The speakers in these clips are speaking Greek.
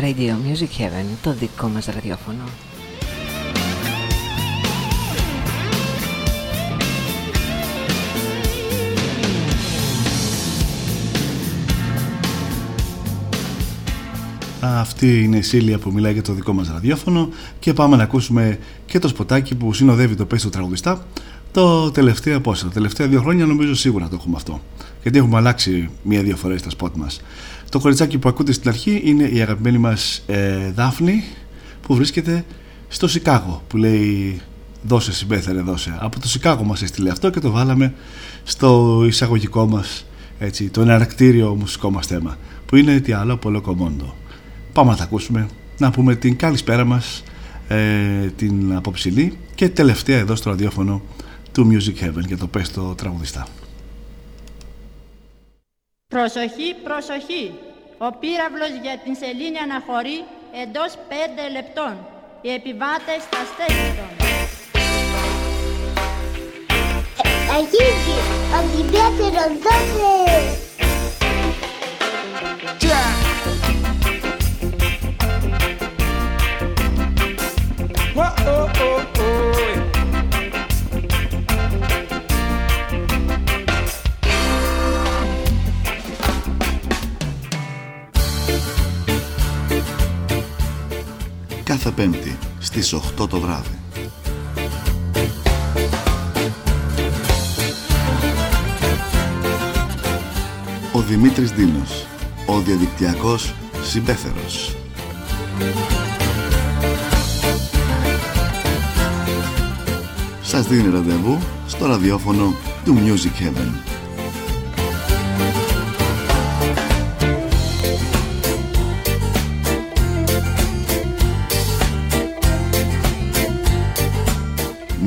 Radio Music Heaven, το δικό μας ραδιόφωνο. Αυτή είναι η Σίλια που μιλάει για το δικό μας ραδιόφωνο και πάμε να ακούσουμε και το σποτάκι που συνοδεύει το πέστο τραγουδιστά το τελευταίο πόσα, τα τελευταία δύο χρόνια νομίζω σίγουρα το έχουμε αυτό. Γιατί έχουμε αλλάξει μία-δύο φορές τα σποτ μας. Το κοριτσάκι που ακούτε στην αρχή είναι η αγαπημένη μας ε, Δάφνη που βρίσκεται στο Σικάγο που λέει δώσε συμπέθερε δώσε από το Σικάγο μας έστειλε αυτό και το βάλαμε στο εισαγωγικό μας έτσι, το εναρκτήριο μουσικό μας θέμα που είναι τι άλλο από Λοκομόντο. Πάμε να τα ακούσουμε, να πούμε την καλησπέρα μας, ε, την απόψηλή και τελευταία εδώ στο ραδιόφωνο του Music Heaven για το πες το τραγουδιστά. Προσοχή, προσοχή. Ο πύραυλος για την σελήνη αναχωρεί εντός πέντε λεπτών. Οι επιβάτες στα στέκει των. Αρχίζει ο Δημήτριος δώσε! Κάθε Πέμπτη στις 8 το βράδυ. Ο Δημήτρης Δίνος, ο διαδικτυακός συμπέθερος. σας δίνει ραντεβού στο ραδιόφωνο του Music Heaven.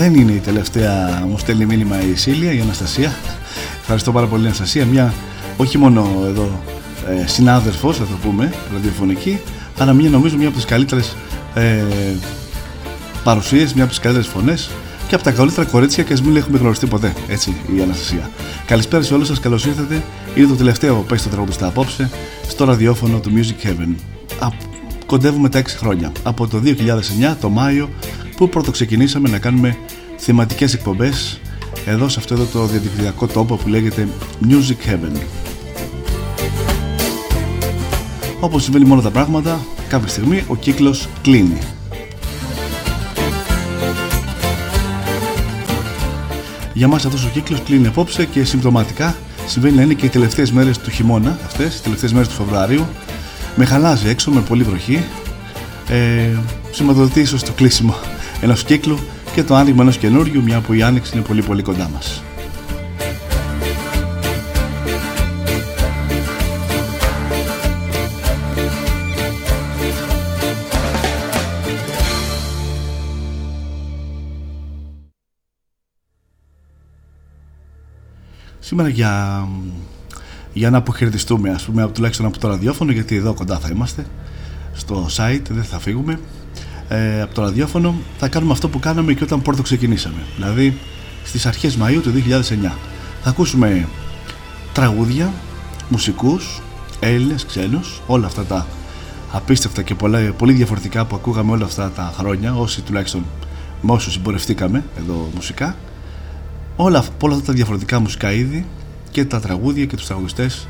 Δεν είναι η τελευταία μου στέλνει μήνυμα η Σίλια, η Αναστασία. Ευχαριστώ πάρα πολύ Αναστασία. Μια όχι μόνο εδώ ε, συνάδελφος θα το πούμε, ραδιοφωνική, αλλά μια νομίζω μια από τις καλύτερες ε, παρουσίες, μια από τις καλύτερες φωνές και από τα καλύτερα κορίτσια και ας μην έχουμε γνωριστεί ποτέ. Έτσι, η Αναστασία. Καλησπέρα σε όλους σας, καλώς ήρθατε. Είναι το τελευταίο που στο τραγουδιστά απόψε στο ραδιόφωνο του Music Heaven. Α, κοντεύουμε τα 6 χρόνια. Από το 2009, το Μάιο, που πρωτοξεκινήσαμε να κάνουμε θεματικές εκπομπές; Εδώ σε αυτό εδώ το διαδικτυακό τόπο που λέγεται Music Heaven. Όπως συμβαίνει μόνο τα πράγματα, κάποια στιγμή ο κύκλος κλείνει. Για μας αυτός ο κύκλος κλείνει απόψε και συμπτωματικά συμβαίνει να είναι και οι τελευταίες μέρες του χειμώνα αυτές, οι τελευταίες μέρες του Φεβρουάριου με χαλάζει έξω με πολύ βροχή ε, σηματοδοτεί ίσως το κλείσιμο ενός κύκλου και το άνοιγμα ενός καινούριου μια που η άνοιξη είναι πολύ πολύ κοντά μας. Σήμερα για, για να αποχαιρετιστούμε ας πούμε τουλάχιστον από το ραδιόφωνο γιατί εδώ κοντά θα είμαστε στο site δεν θα φύγουμε ε, από το ραδιόφωνο θα κάνουμε αυτό που κάναμε και όταν πρώτο ξεκινήσαμε. Δηλαδή στις αρχές Μαΐου του 2009. Θα ακούσουμε τραγούδια, μουσικούς, Έλληνες, ξένους, όλα αυτά τα απίστευτα και πολλά, πολύ διαφορετικά που ακούγαμε όλα αυτά τα χρόνια, όσοι τουλάχιστον με όσους συμπορευτήκαμε εδώ μουσικά. Όλα, όλα αυτά τα διαφορετικά μουσικά είδη και τα τραγούδια και τους τραγουδιστές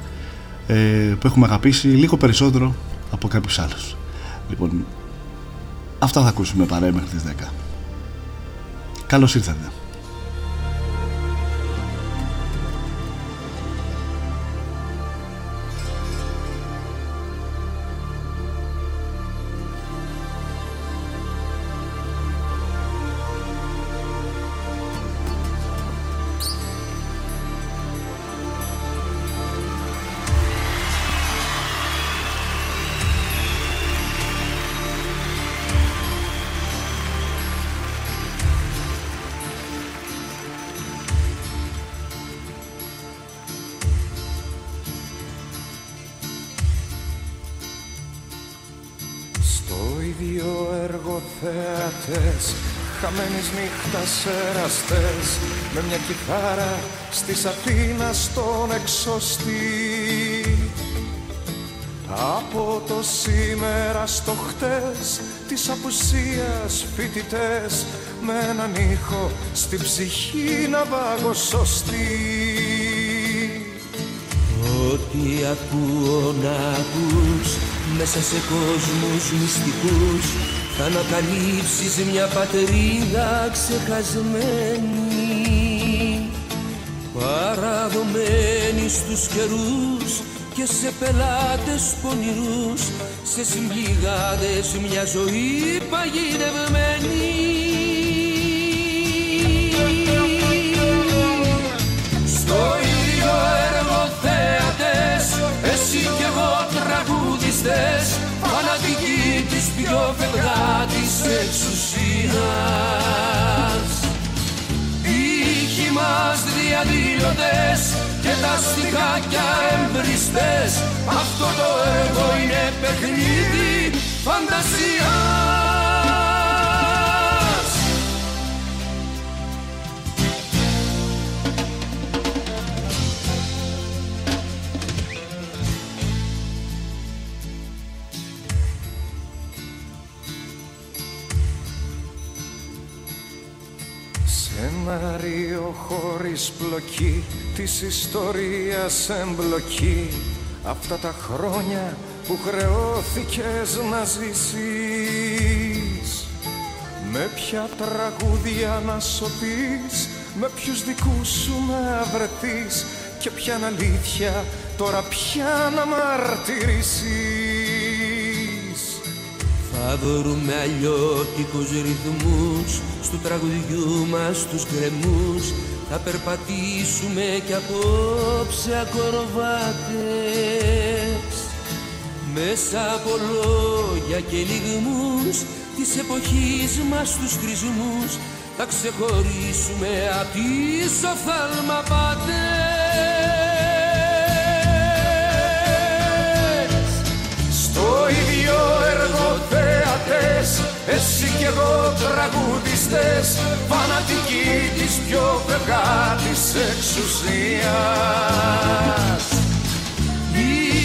ε, που έχουμε αγαπήσει λίγο περισσότερο από κάποιους άλλους. Λοιπόν, Αυτά θα ακούσουμε παρέα μέχρι τις 10. Καλώς ήρθατε. Με μια κιθάρα στις Αθήνας στον εξωστή. Από το σήμερα στο χτες Της απουσίας φοιτητές Με έναν ήχο στην ψυχή να βάγω σωστή. Ό,τι ακούω να ακούς μέσα σε κόσμους μυστικούς θα ανακαλύψεις μια πατρίδα ξεχασμένη παραδομένης στους καιρούς και σε πελάτες πονηρούς σε συμπληγάδες μια ζωή παγιδευμένη. Στο ίδιο έργο θέατες εσύ κι εγώ τραγουδιστές φανατικοί της πιο φευγά της εξουσίας. Ήχοι μας διαδηλωτές και τα στιχάκια εμπριστές. Αυτό το έργο είναι παιχνίδι φαντασίας Σενάριο χωρίς πλοκή της ιστορίας εμπλοκή Αυτά τα χρόνια που χρεώθηκες να ζήσεις. Με ποια τραγούδια να σωπείς Με ποιους δικούς σου να βρεθείς. Και ποια αλήθεια τώρα πια να μαρτυρήσεις Θα βρούμε αλλιώτικους ρυθμούς Στου τραγουδιού μας τους κρεμούς. Θα περπατήσουμε κι απόψε ακροβάτες Μέσα από λόγια και λιγμούς Της εποχής μας τους χρησμούς Θα ξεχωρίσουμε απ' τις οφθαλμαπάτες θεατές Εσύ κι εγώ τραγουδιστές Φανατικοί της πιο φευγά της εξουσίας.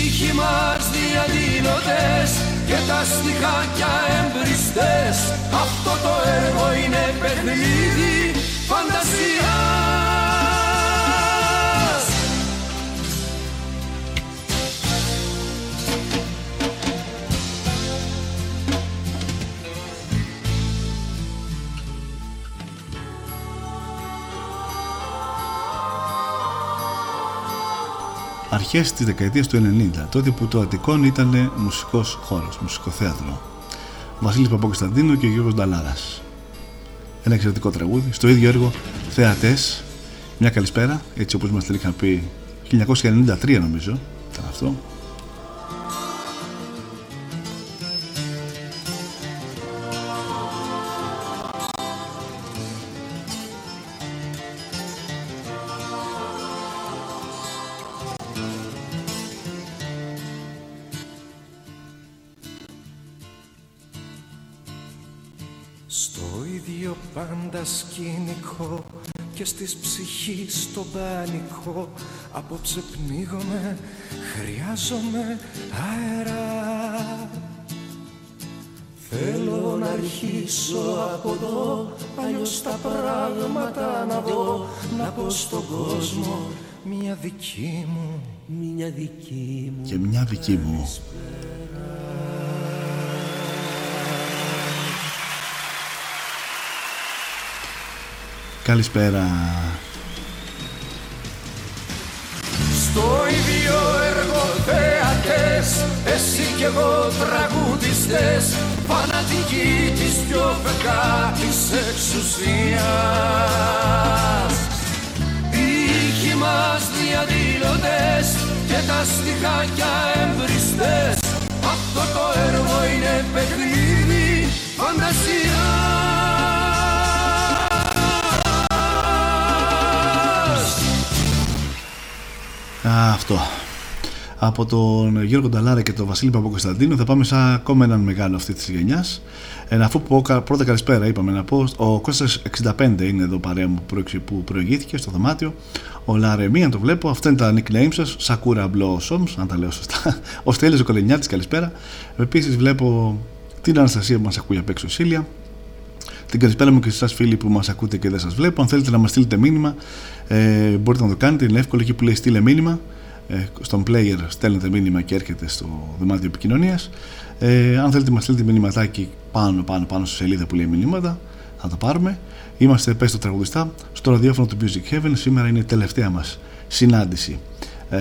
Ήχοι μας διαδηλωτές και τα στιχάκια εμπριστές Αυτό το έργο είναι παιχνίδι φαντασίας Αρχές της δεκαετίας του 90, τότε που το Αττικόν ήταν μουσικός χώρος, μουσικοθέατρο. Βασίλης Παπακοσταντίνο και ο Γιώργος Νταλάρας. Ένα εξαιρετικό τραγούδι, στο ίδιο έργο Θεατές, μια καλησπέρα, έτσι όπως μας την είχαν πει 1993 νομίζω, ήταν αυτό. Σκηνικό και στις ψυχής το πανικό Απόψε πνίγομαι, χρειάζομαι αέρα. Θέλω να αρχίσω από εδώ, αλλιώς τα πράγματα να δω Να πω στον κόσμο μια δική μου. Μια δική μου. Και μια δική μου. Καλησπέρα. Στο ίδιο έργο θεατές Εσύ κι εγώ τραγουδιστές Φανατικοί της πιο φεκά της εξουσίας Ήχοι μας διαδηλωτές και τα στιχάκια εμπριστές Αυτό το έργο είναι παιχνίδι φαντασίας αυτό. από τον Γιώργο Νταλάρα και τον Βασίλη Παπακοσταντίνο θα πάμε σε ακόμα έναν μεγάλο αυτή της γενιάς. Ε, αφού πω πρώτα καλησπέρα, είπαμε να πω. Ο Κώστας 65 είναι εδώ παρέα μου που προηγήθηκε στο δωμάτιο. Ο Λαρεμί, αν το βλέπω, αυτά είναι τα nickname σας. Σακούρα Blossoms, αν τα λέω σωστά. Ο Στέλιος ο καλησπέρα. Επίσης βλέπω την Αναστασία που μας ακούει απ' έξω Σίλια. Την καλησπέρα μου και σε εσάς φίλοι που μας ακούτε και δεν σας βλέπω. Αν θέλετε να μας στείλετε μήνυμα, ε, μπορείτε να το κάνετε. Είναι εύκολο εκεί που λέει στείλε μήνυμα. Ε, στον player στέλνετε μήνυμα και έρχεται στο δωμάτιο επικοινωνίας. Ε, αν θέλετε, μας στείλετε μηνυματάκι πάνω, πάνω, πάνω στη σελίδα που λέει μηνύματα, θα το πάρουμε. Είμαστε πες στο τραγουδιστά στο ραδιόφωνο του Music Heaven. Σήμερα είναι η τελευταία μας συνάντηση ε,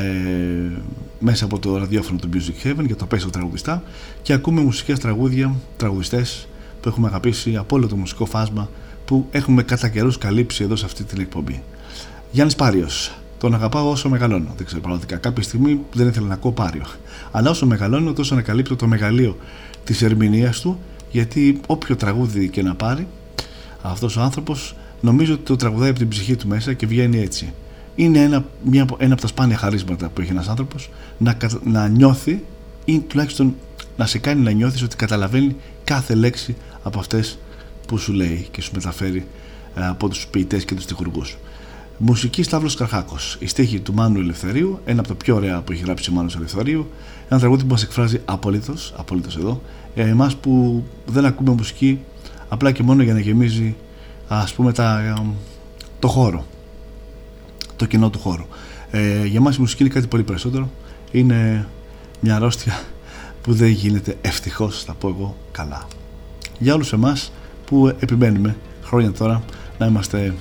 μέσα από το ραδιόφωνο του Music Heaven για το πέσο τραγουδιστά και ακούμε μουσικές τραγούδια, τραγουδιστές που έχουμε αγαπήσει από όλο το μουσικό φάσμα που έχουμε κατά καιρούς καλύψει εδώ σε αυτή την εκπομπή. Γιάννης Πάριος, τον αγαπάω όσο μεγαλώνω. Δεν ξέρω πραγματικά. Κάποια στιγμή δεν ήθελα να ακούω Πάριο. Αλλά όσο μεγαλώνω, τόσο ανακαλύπτω το μεγαλείο της ερμηνείας του, γιατί όποιο τραγούδι και να πάρει, αυτός ο άνθρωπος νομίζω ότι το τραγουδάει από την ψυχή του μέσα και βγαίνει έτσι. Είναι ένα, μια, ένα από τα σπάνια χαρίσματα που έχει ένας άνθρωπος να, να νιώθει ή τουλάχιστον να σε κάνει να νιώθεις ότι καταλαβαίνει κάθε λέξη από αυτές που σου λέει και σου μεταφέρει ε, από τους ποιητές και τους τυχουργούς. Μουσική Σταύρος Καρχάκος. Η στίχη του Μάνου Ελευθερίου, ένα από τα πιο ωραία που έχει γράψει ο Μάνου Ελευθερίου. Ένα τραγούδι που μας εκφράζει απολύτω, απολύτω εδώ, για εμάς που δεν ακούμε μουσική απλά και μόνο για να γεμίζει ας πούμε τα, το χώρο το κοινό του χώρου ε, για μας η μουσική είναι κάτι πολύ περισσότερο είναι μια αρρώστια που δεν γίνεται ευτυχώς θα πω εγώ καλά για όλους εμάς που επιμένουμε χρόνια τώρα να είμαστε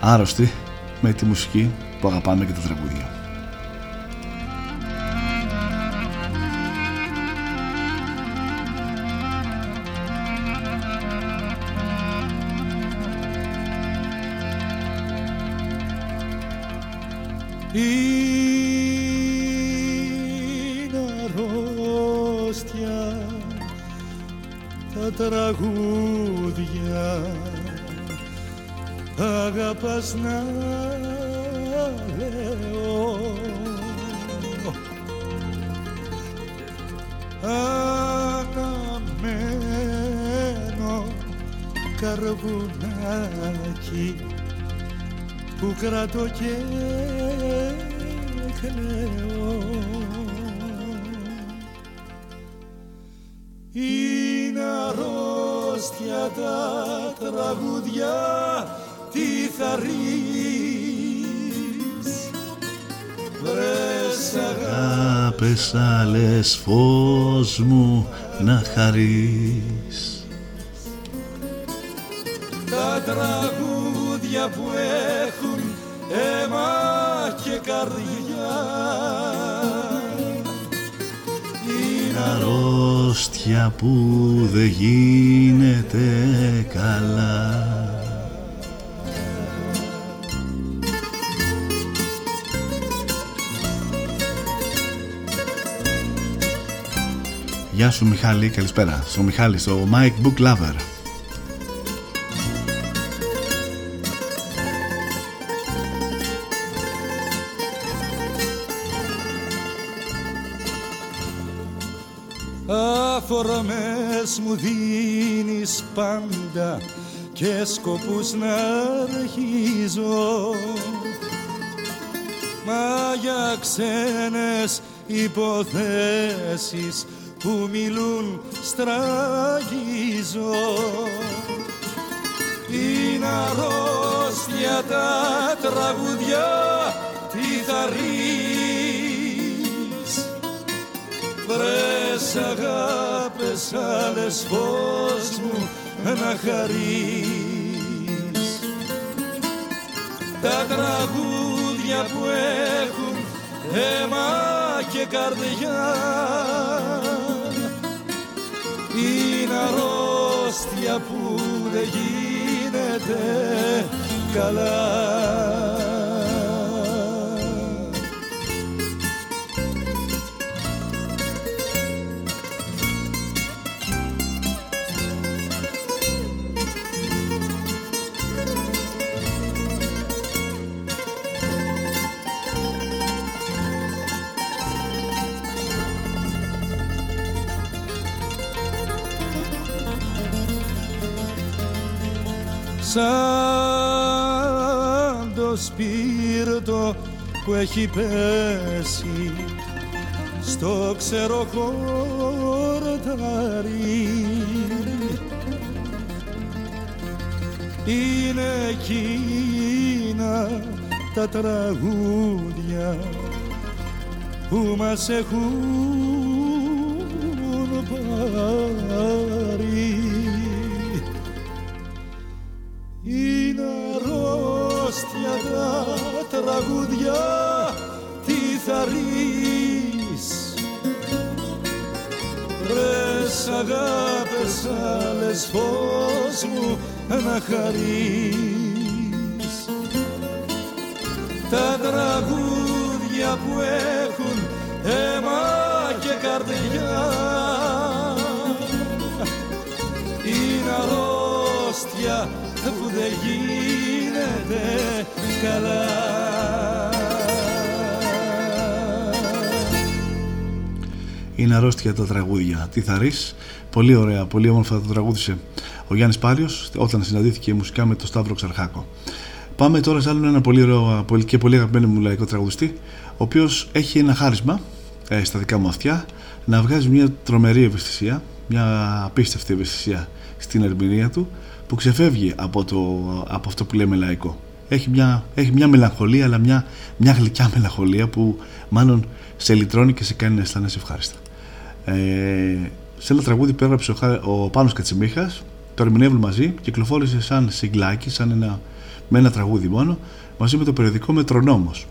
άρρωστοι με τη μουσική που αγαπάμε και τα τραγούδια τραγούδια. Αγαπάς να λέω. Αναμένω καρβουνάκι που κρατώ και κλαίω Είναι αρρώστια τα τραγούδια τι θα ρεις. Βρες αγάπες άλλες φως μου να χαρείς. Τα τραγούδια που έχουν αίμα και καρδιά αρρώστια που δεν γίνεται καλά Γεια σου Μιχάλη, καλησπέρα. Στο Μιχάλη, στο Mike Book Lover. Αφορμές μου δίνεις πάντα και σκοπούς να αρχίζω. Μα για ξένες υποθέσεις που μιλούν στραγγίζω. Είναι αρρώστια τα τραγουδιά τι θα ρεις. Βρες αγάπες άλλες φως μου να χαρείς. Τα τραγούδια που έχουν αίμα και καρδιά είναι αρρώστια που δεν γίνεται καλά σαν το σπίρτο που έχει πέσει στο ξεροχορτάρι είναι εκείνα τα τραγούδια που μας έχουν αγάπες άλλες φως μου να χαρείς τα τραγούδια που έχουν αίμα και καρδιά είναι αρρώστια που δεν γίνεται καλά Είναι αρρώστια τα τραγούδια. Τι θα ρεις, πολύ ωραία, πολύ όμορφα το τραγούδισε ο Γιάννης Πάριος όταν συναντήθηκε μουσικά με τον Σταύρο Ξαρχάκο. Πάμε τώρα σε άλλο ένα πολύ ωραίο και πολύ αγαπημένο μου λαϊκό τραγουδιστή, ο οποίος έχει ένα χάρισμα ε, στα δικά μου αυτιά να βγάζει μια τρομερή ευαισθησία, μια απίστευτη ευαισθησία στην ερμηνεία του που ξεφεύγει από, το, από αυτό που λέμε λαϊκό. Έχει μια, έχει μια μελαγχολία, αλλά μια, μια γλυκιά μελαγχολία που μάλλον σε λυτρώνει και σε κάνει να αισθάνεσαι ευχάριστα. Ε, σε ένα τραγούδι που έγραψε ο, ο Πάνος Κατσιμίχας το ερμηνεύουν μαζί, κυκλοφόρησε σαν συγκλάκι, σαν ένα, με ένα τραγούδι μόνο, μαζί με το περιοδικό Μετρονόμος.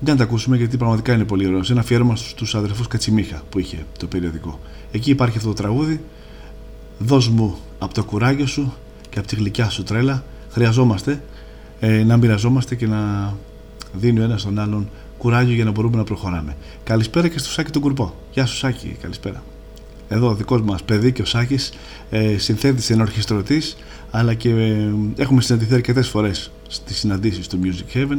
Για να τα ακούσουμε γιατί πραγματικά είναι πολύ ωραίο. Σε ένα αφιέρωμα στου αδερφούς Κατσιμίχα που είχε το περιοδικό. Εκεί υπάρχει αυτό το τραγούδι. Δώσ' μου από το κουράγιο σου και από τη γλυκιά σου τρέλα. Χρειαζόμαστε ε, να μοιραζόμαστε και να δίνει ο ένας τον άλλον κουράγιο για να μπορούμε να προχωράμε. Καλησπέρα και στο Σάκη τον Κουρπό. Γεια σου Σάκη, καλησπέρα εδώ ο δικός μας παιδί και ο Σάκης ε, συνθέτης ενορχιστρωτής αλλά και ε, έχουμε συναντηθεί αρκετές φορές στις συναντήσεις του Music Heaven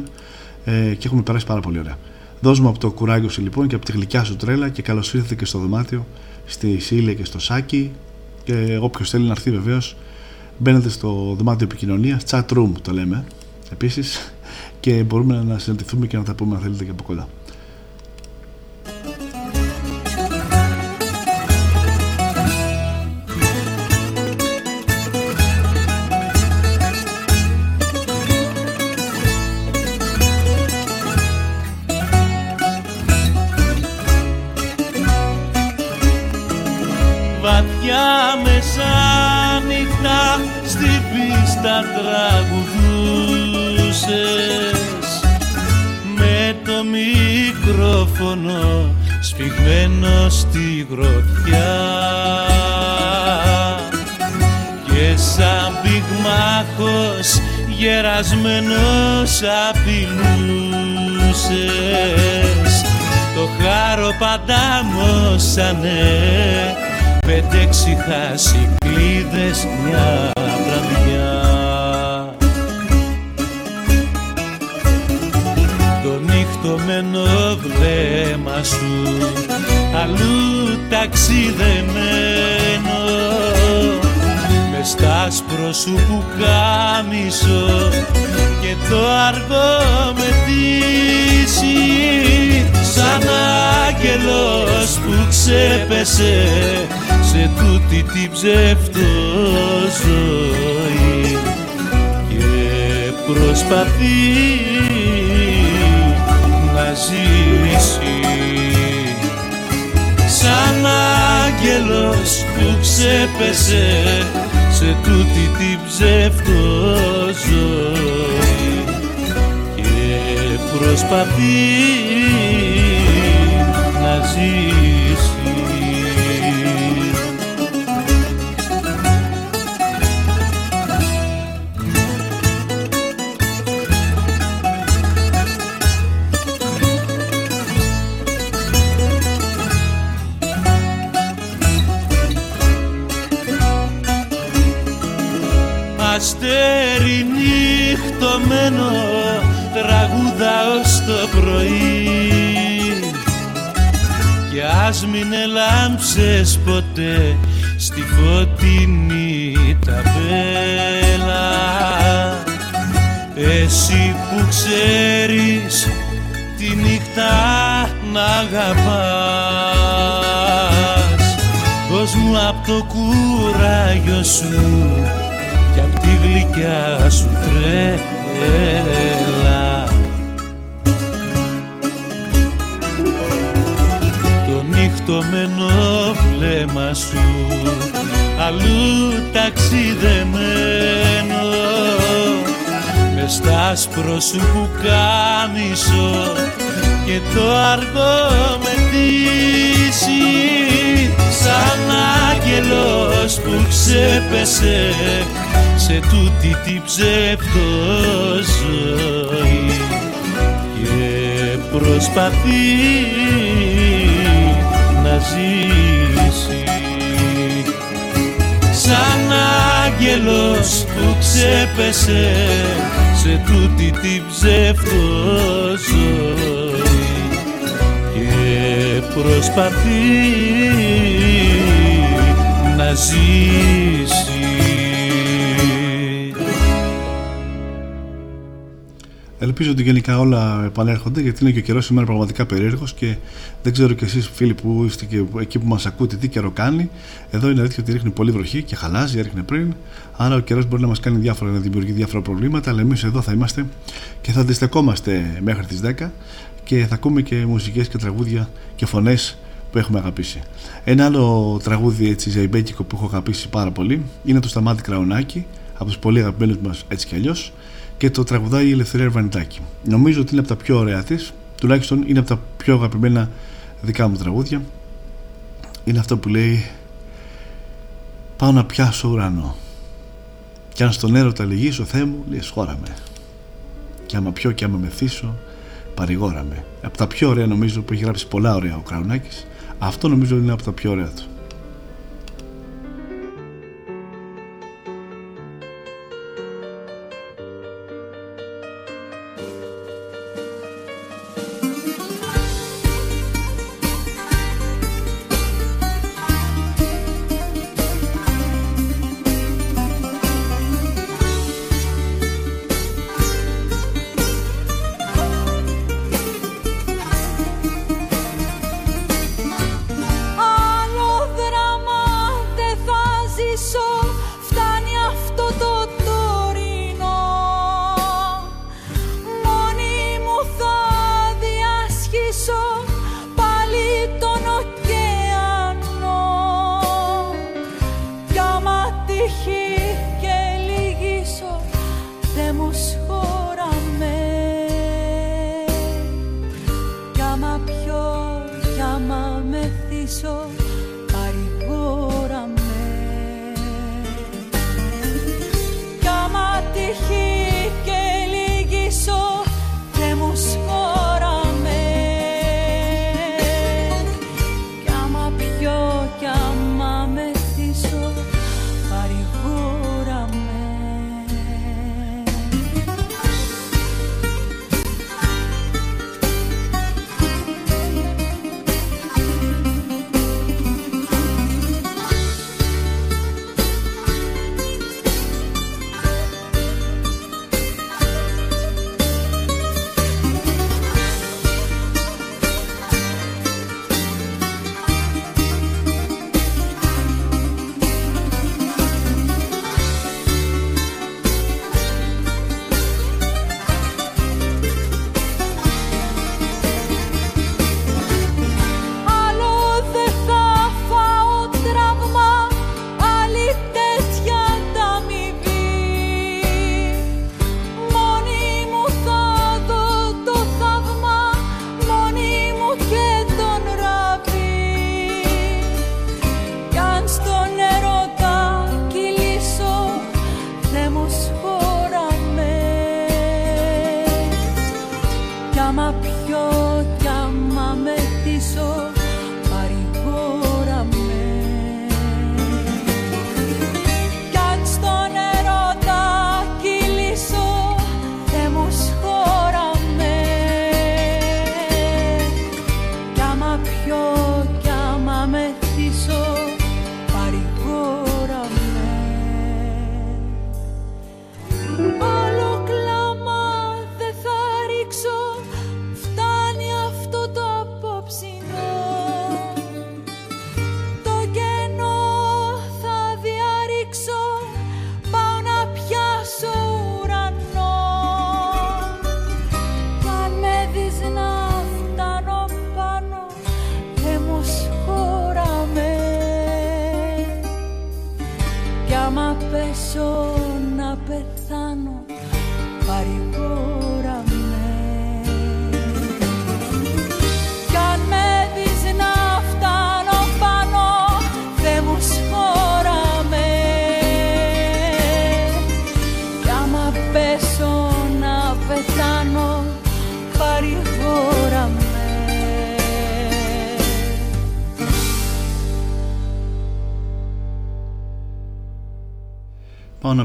ε, και έχουμε περάσει πάρα πολύ ωραία. Δώσουμε από το κουράγιο σου λοιπόν και από τη γλυκιά σου τρέλα και καλώς ήρθατε και στο δωμάτιο στη Σίλια και στο Σάκη και όποιος θέλει να έρθει βεβαίως μπαίνετε στο δωμάτιο επικοινωνίας, chat room το λέμε επίσης και μπορούμε να συναντηθούμε και να τα πούμε αν θέλετε και από κοντά. Πέντε-έξι χασικλίδες μια βραδιά. Σκοτωμένο βλέμμα σου αλλού ταξιδεμένο. Μες στάσπρο σου που κάμισο και το αργό με τύση σαν άγγελος που ξέπεσε σε τούτη την ψεύτο ζωή και προσπαθεί ζήσει. Σαν άγγελος που ξέπεσε σε τούτη την ψεύτο ζωή και προσπαθεί το κουράγιο σου και απ' τη γλυκιά σου τρέλα. Το νύχτωμένο βλέμμα σου αλλού ταξιδεμένο. Με στάσπρο σου που κάμισο και το αργό με τύση σαν άγγελος που ξέπεσε σε τούτη την ζωή. Και προσπαθεί να ζήσει. Σαν άγγελος που ξέπεσε σε τούτη την ζωή. Και προσπαθεί να ζήσεις Ελπίζω ότι γενικά όλα επανέρχονται γιατί είναι και ο καιρός σήμερα πραγματικά περίεργος και δεν ξέρω κι εσείς φίλοι που είστε και εκεί που μας ακούτε τι καιρό κάνει. Εδώ είναι αλήθεια ότι ρίχνει πολύ βροχή και χαλάζει, έριχνε πριν. Άρα ο καιρός μπορεί να μας κάνει διάφορα, να δημιουργεί διάφορα προβλήματα. Αλλά εμείς εδώ θα είμαστε και θα αντιστεκόμαστε μέχρι τις 10 και θα ακούμε και μουσικές και τραγούδια και φωνές που έχουμε αγαπήσει. Ένα άλλο τραγούδι έτσι ζεϊμπέκικο που έχω αγαπήσει πάρα πολύ είναι το Σταμάτη Κραουνάκη από τους πολύ αγαπημένους μας έτσι κι αλλιώς και το τραγουδάει η Ελευθερία Ερβανιτάκη. Νομίζω ότι είναι από τα πιο ωραία της, τουλάχιστον είναι από τα πιο αγαπημένα δικά μου τραγούδια. Είναι αυτό που λέει Πάω να πιάσω ουρανό. Κι αν στον έρωτα λυγίσω, Θεέ μου, λέει σχόραμε. Και άμα πιω και άμα μεθύσω, παρηγόραμε. Από τα πιο ωραία νομίζω που έχει γράψει πολλά ωραία ο Κραουνάκης, αυτό νομίζω είναι από τα πιο ωραία του.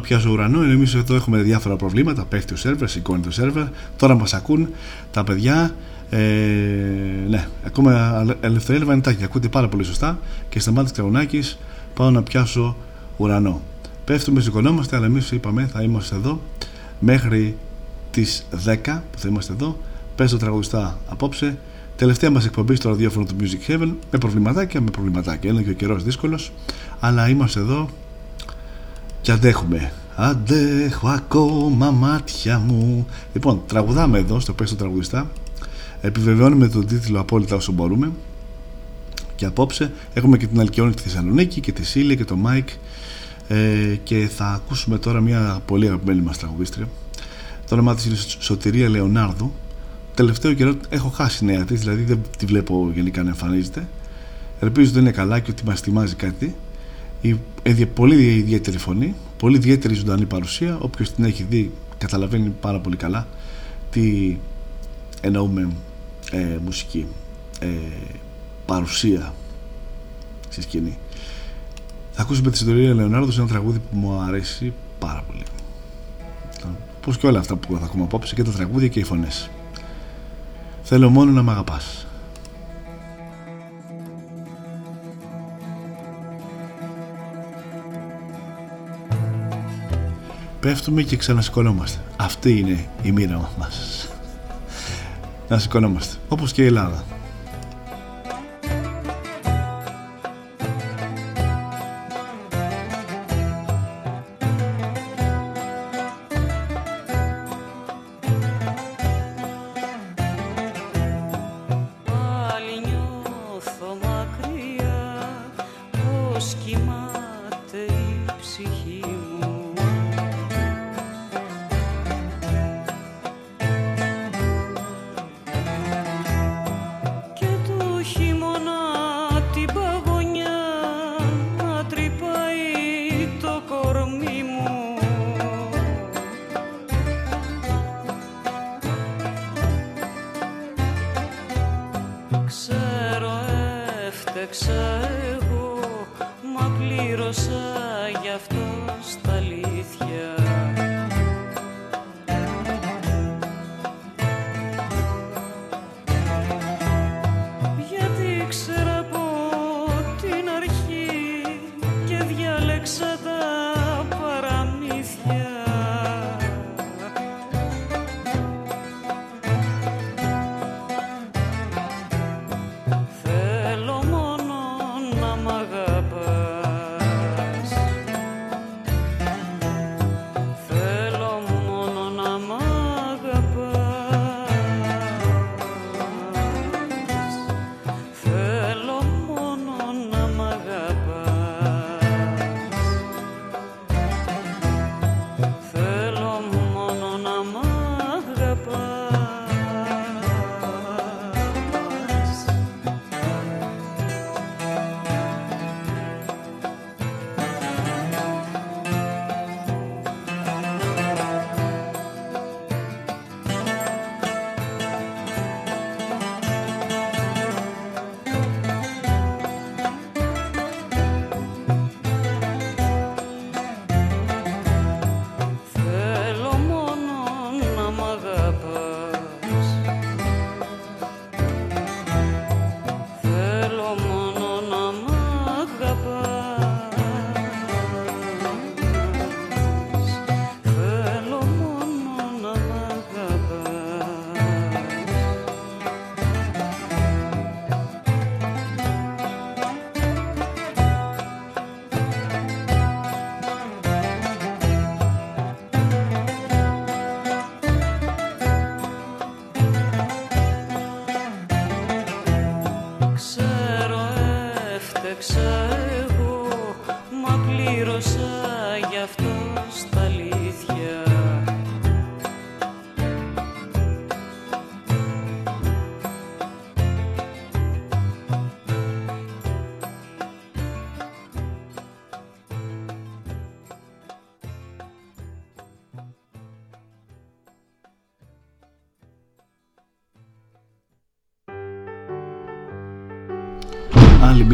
Πιάσω ουρανό. Εμείς εδώ έχουμε διάφορα προβλήματα. Πέφτει ο σερβερ, σηκώνει το σερβερ. Τώρα μας ακούν τα παιδιά. Ε, ναι, ακόμα ελευθερία Λεβανιτάκη. Ακούτε πάρα πολύ σωστά. Και σταμάτη Κραουνάκη. Πάω να πιάσω ουρανό. Πέφτουμε, σηκωνόμαστε, αλλά εμείς είπαμε θα είμαστε εδώ μέχρι τις 10 που θα είμαστε εδώ. Παίζω τραγουδιστά απόψε. Τελευταία μας εκπομπή στο ραδιόφωνο του Music Heaven με προβληματάκια, με προβληματάκια. Είναι και ο καιρός δύσκολος, αλλά είμαστε εδώ και αντέχουμε. Αντέχω ακόμα μάτια μου. Λοιπόν, τραγουδάμε εδώ στο Πες το Τραγουδιστά. Επιβεβαιώνουμε τον τίτλο απόλυτα όσο μπορούμε. Και απόψε έχουμε και την Αλκιόνη τη Θεσσαλονίκη και τη Σίλια και το Μάικ. Ε, και θα ακούσουμε τώρα μια πολύ αγαπημένη μας τραγουδίστρια. Το όνομά της είναι Σωτηρία Λεωνάρδου. Τελευταίο καιρό έχω χάσει νέα της, δηλαδή δεν τη βλέπω γενικά να εμφανίζεται. Ελπίζω ότι είναι καλά και ότι μας θυμάζει κάτι η πολύ ιδιαίτερη φωνή, πολύ ιδιαίτερη ζωντανή παρουσία. Όποιος την έχει δει καταλαβαίνει πάρα πολύ καλά τι εννοούμε ε, μουσική ε, παρουσία στη σκηνή. Θα ακούσουμε τη ιστορία Λεωνάρδος σε ένα τραγούδι που μου αρέσει πάρα πολύ. Πώς και όλα αυτά που θα ακούμε απόψε και τα τραγούδια και οι φωνές. Θέλω μόνο να μ' αγαπάς. Πέφτουμε και ξανασηκωνόμαστε. Αυτή είναι η μοίρα μας. Να σηκωνόμαστε. Όπως και η Ελλάδα. after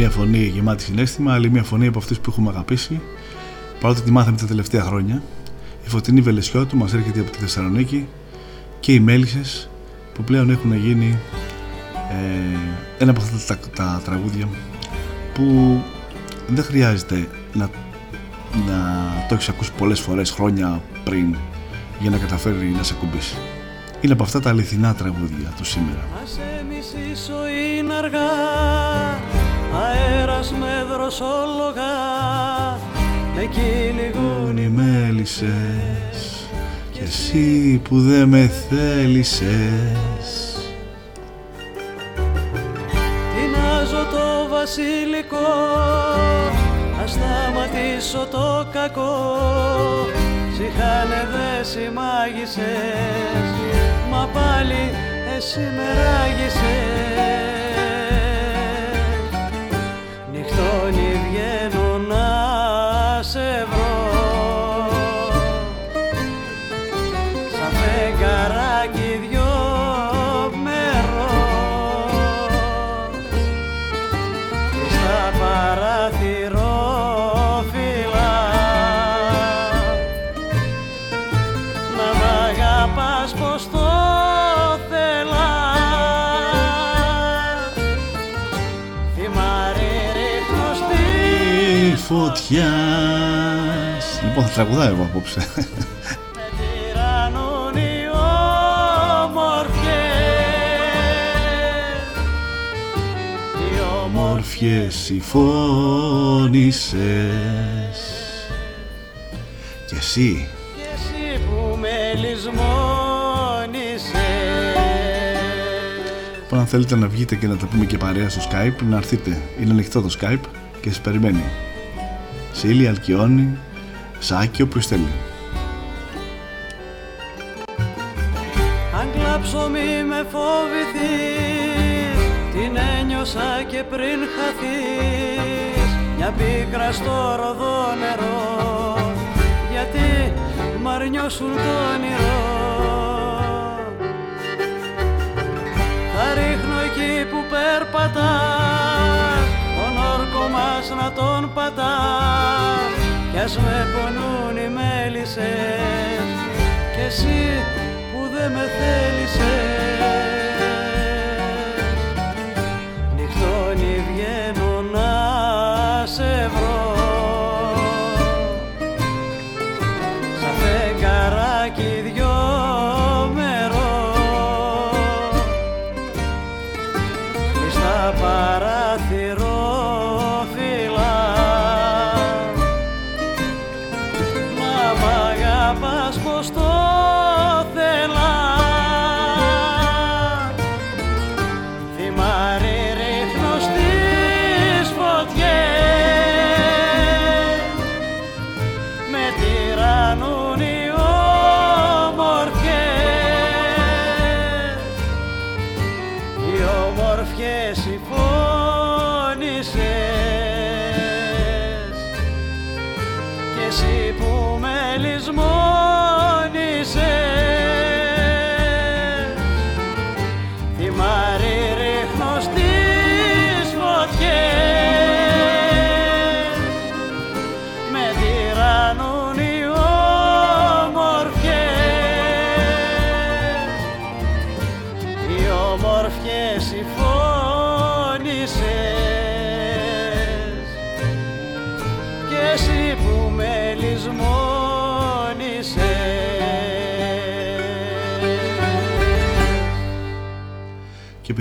μια φωνή γεμάτη συνέστημα, άλλη μια φωνή από αυτού που έχουμε αγαπήσει. Παρότι τη μάθαμε τα τελευταία χρόνια. Η φωτεινή Βελεσιώτου μας έρχεται από τη Θεσσαλονίκη και οι Μέλισσες που πλέον έχουν γίνει ε, ένα από αυτά τα, τα, τραγούδια που δεν χρειάζεται να, να το έχεις ακούσει πολλές φορές χρόνια πριν για να καταφέρει να σε ακουμπήσει. Είναι από αυτά τα αληθινά τραγούδια του σήμερα. Κυνηγούν οι μέλισσες. Κι εσύ που δεν με θέλησες. Τεινάζω το βασιλικό, ας σταματήσω το κακό, Ψυχάνε δε συμμάγησες Μα πάλι εσύ με ράγισες στη φωτιά. Λοιπόν θα τραγουδάω εγώ απόψε. Με τυραννούν οι όμορφιες Οι Μόρφιες συμφώνησες Και εσύ. Κι εσύ που με λησμόνησες Λοιπόν αν θέλετε να βγείτε και να τα πούμε και παρέα στο Skype Να έρθετε Είναι ανοιχτό το Skype και σας περιμένει Σίλια, Αλκιόνι, Σάκη, όποιος θέλει Αν κλάψω μη με φοβηθείς. Την ένιωσα και πριν χαθείς. Μια πίκρα στο ροδό νερό. Γιατί μ' αρνιώσουν το όνειρο Θα ρίχνω εκεί που περπατάς. Τον όρκο μας να τον πατάς Κι ας με πονούν οι μέλισσες. Κι εσύ που δεν με θέλησες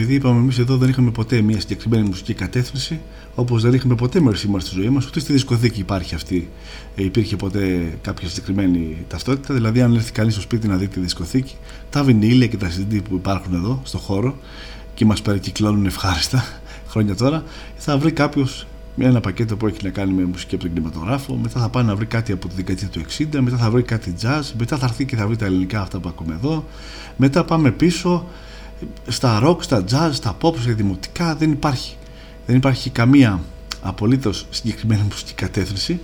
επειδή είπαμε εμείς εδώ δεν είχαμε ποτέ μια συγκεκριμένη μουσική κατεύθυνση, όπως δεν είχαμε ποτέ μέρη μα στη ζωή μας, ούτε στη δισκοθήκη υπάρχει αυτή, ε, υπήρχε ποτέ κάποια συγκεκριμένη ταυτότητα. Δηλαδή, αν έρθει κανείς στο σπίτι να δει τη δισκοθήκη, τα βινίλια και τα CD που υπάρχουν εδώ στο χώρο και μας περικυκλώνουν ευχάριστα χρόνια τώρα, θα βρει κάποιος ένα πακέτο που έχει να κάνει με μουσική από τον κινηματογράφο, μετά θα πάει να βρει κάτι από τη δεκαετία του 60, μετά θα βρει κάτι jazz, μετά θα έρθει και θα βρει τα ελληνικά αυτά που ακούμε εδώ, μετά πάμε πίσω στα rock, στα jazz, στα pop, στα δημοτικά δεν υπάρχει. Δεν υπάρχει καμία απολύτως συγκεκριμένη μουσική κατεύθυνση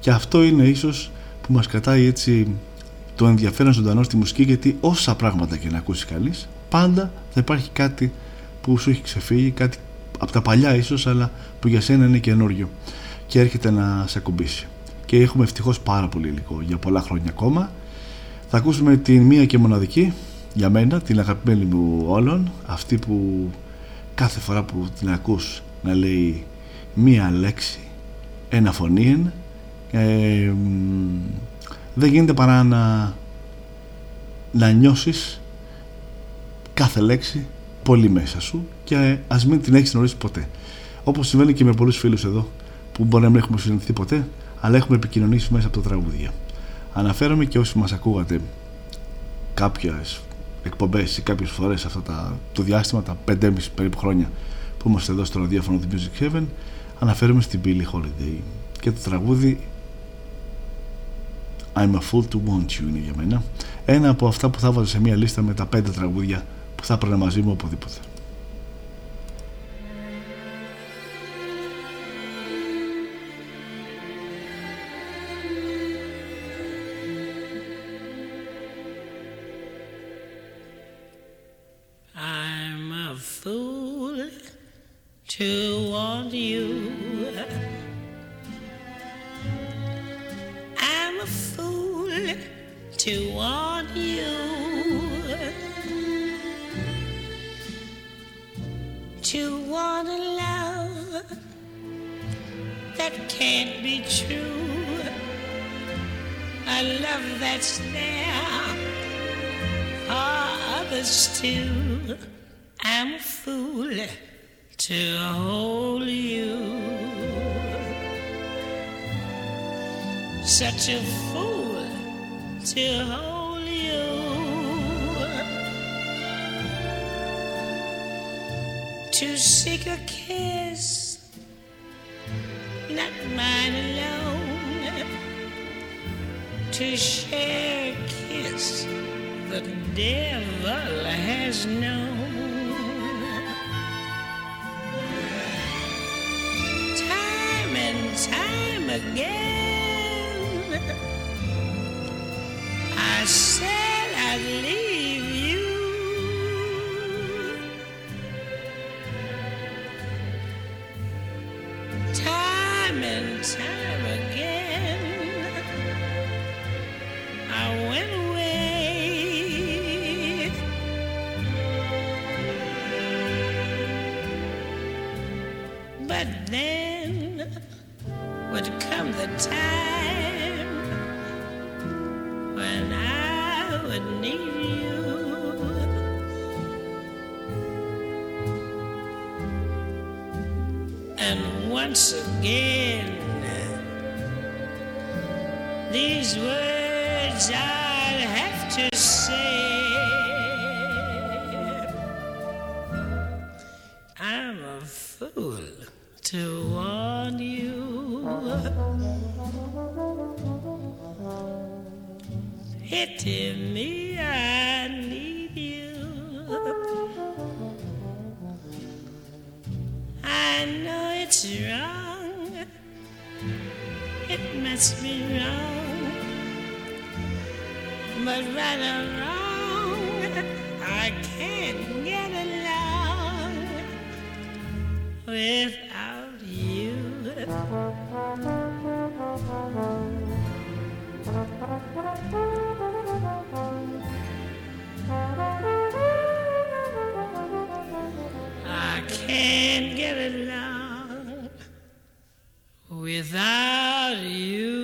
και αυτό είναι ίσως που μας κρατάει έτσι το ενδιαφέρον ζωντανό στη μουσική γιατί όσα πράγματα και να ακούσει κανείς πάντα θα υπάρχει κάτι που σου έχει ξεφύγει, κάτι από τα παλιά ίσως αλλά που για σένα είναι καινούριο και έρχεται να σε ακουμπήσει. Και έχουμε ευτυχώς πάρα πολύ υλικό για πολλά χρόνια ακόμα. Θα ακούσουμε την μία και μοναδική για μένα την αγαπημένη μου όλων αυτή που κάθε φορά που την ακούς να λέει μία λέξη ένα φωνήεν ε, δεν γίνεται παρά να να νιώσεις κάθε λέξη πολύ μέσα σου και ας μην την έχεις γνωρίσει ποτέ. Όπως συμβαίνει και με πολλούς φίλους εδώ που μπορεί να μην έχουμε συναντηθεί ποτέ αλλά έχουμε επικοινωνήσει μέσα από τα τραγούδια. Αναφέρομαι και όσοι μας ακούγατε κάποιες εκπομπές ή κάποιες φορές αυτό τα, το διάστημα τα 5,5 περίπου χρόνια που είμαστε εδώ στο ραδιόφωνο The Music Heaven αναφέρομαι στην Billie Holiday. Και το τραγούδι I'm a fool to want you είναι για μένα. Ένα από αυτά που θα βάζω σε μια λίστα με τα πέντε τραγούδια που θα έπαιρνα μαζί μου οπουδήποτε to want you. I'm a fool to want you. To want a love that can't be true. A love that's there for others too. I'm a fool to hold you. Such a fool to hold you. To seek a kiss, not mine alone. To share a kiss the devil has known. And time again, I said I'd leave you. Time and time time when I would need you. And once again, these words I'd have to say. But right or wrong, I can't get along without you. I can't get along without you.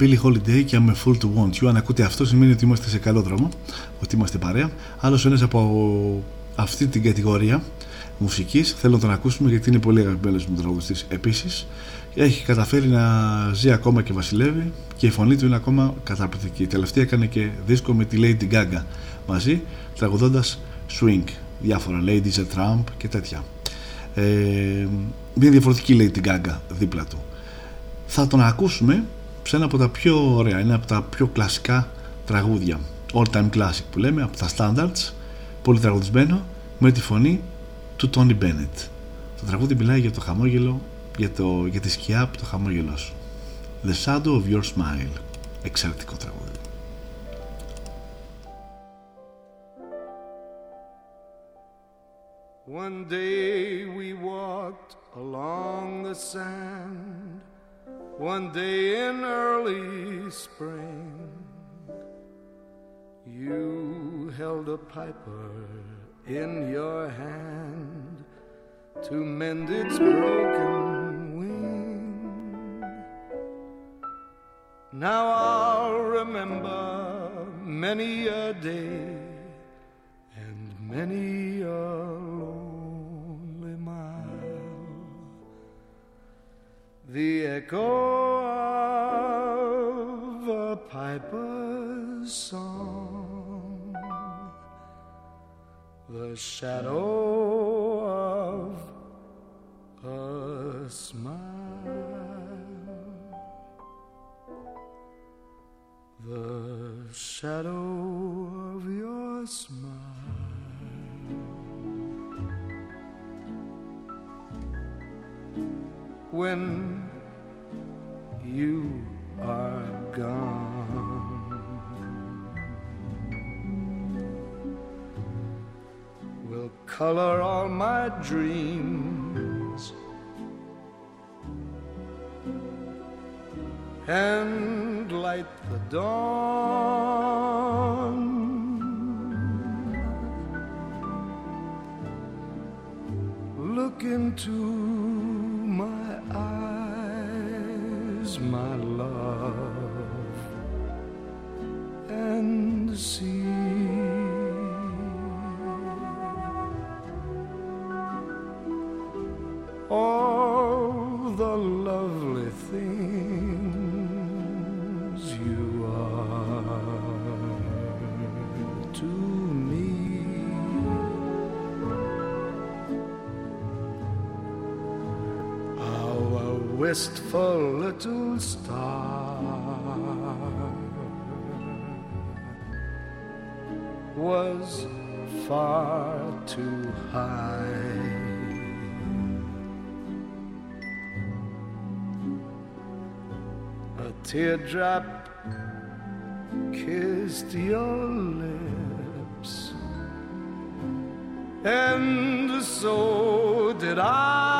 Billy Holiday και I'm a fool to want you. Αν ακούτε αυτό, σημαίνει ότι είμαστε σε καλό δρόμο, ότι είμαστε παρέα. Άλλος ένας από αυτή την κατηγορία μουσικής θέλω να τον ακούσουμε γιατί είναι πολύ αγαπημένος μου τραγουδιστής. Επίσης, έχει καταφέρει να ζει ακόμα και βασιλεύει και η φωνή του είναι ακόμα καταπληκτική. Τελευταία έκανε και δίσκο με τη Lady Gaga μαζί, τραγουδώντας swing, διάφορα Ladies a Trump και τέτοια. Ε, μια διαφορετική Lady Gaga δίπλα του. Θα τον ακούσουμε σε ένα από τα πιο ωραία, ένα από τα πιο κλασικά τραγούδια all time classic που λέμε, από τα standards πολύ τραγουδισμένο με τη φωνή του Tony Bennett Το τραγούδι μιλάει για το χαμόγελο, για, το, για τη σκιά από το χαμόγελό σου. The Shadow of Your Smile. Εξαιρετικό τραγούδι. One day we walked along the sand, one day in early spring. You held a piper in your hand to mend its broken wing. Now I'll remember many a day and many a The echo of a piper's song, the shadow of a smile, the shadow of your smile. When you are gone, will color all my dreams and light the dawn. Look into my love, and see. All the lovely wistful little star was far too high. A teardrop kissed your lips, and so did I.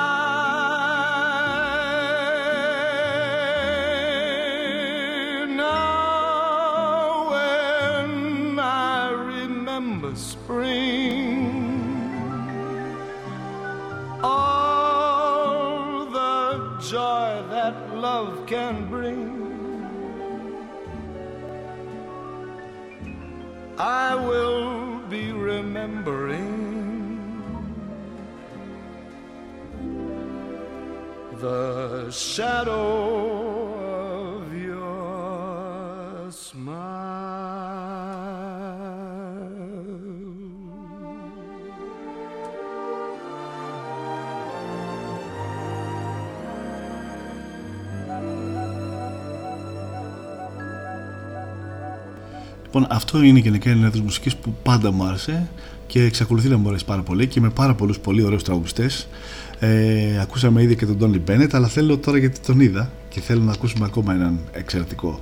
the shadow of your smile. Λοιπόν, αυτό είναι γενικά ένα είδο μουσικής που πάντα μου άρεσε και εξακολουθεί να μου αρέσει πάρα πολύ και με πάρα πολλούς πολύ ωραίους τραγουδιστές. Ε, ακούσαμε ήδη και τον Τόνι Μπένετ, αλλά θέλω τώρα γιατί τον είδα και θέλω να ακούσουμε ακόμα έναν εξαιρετικό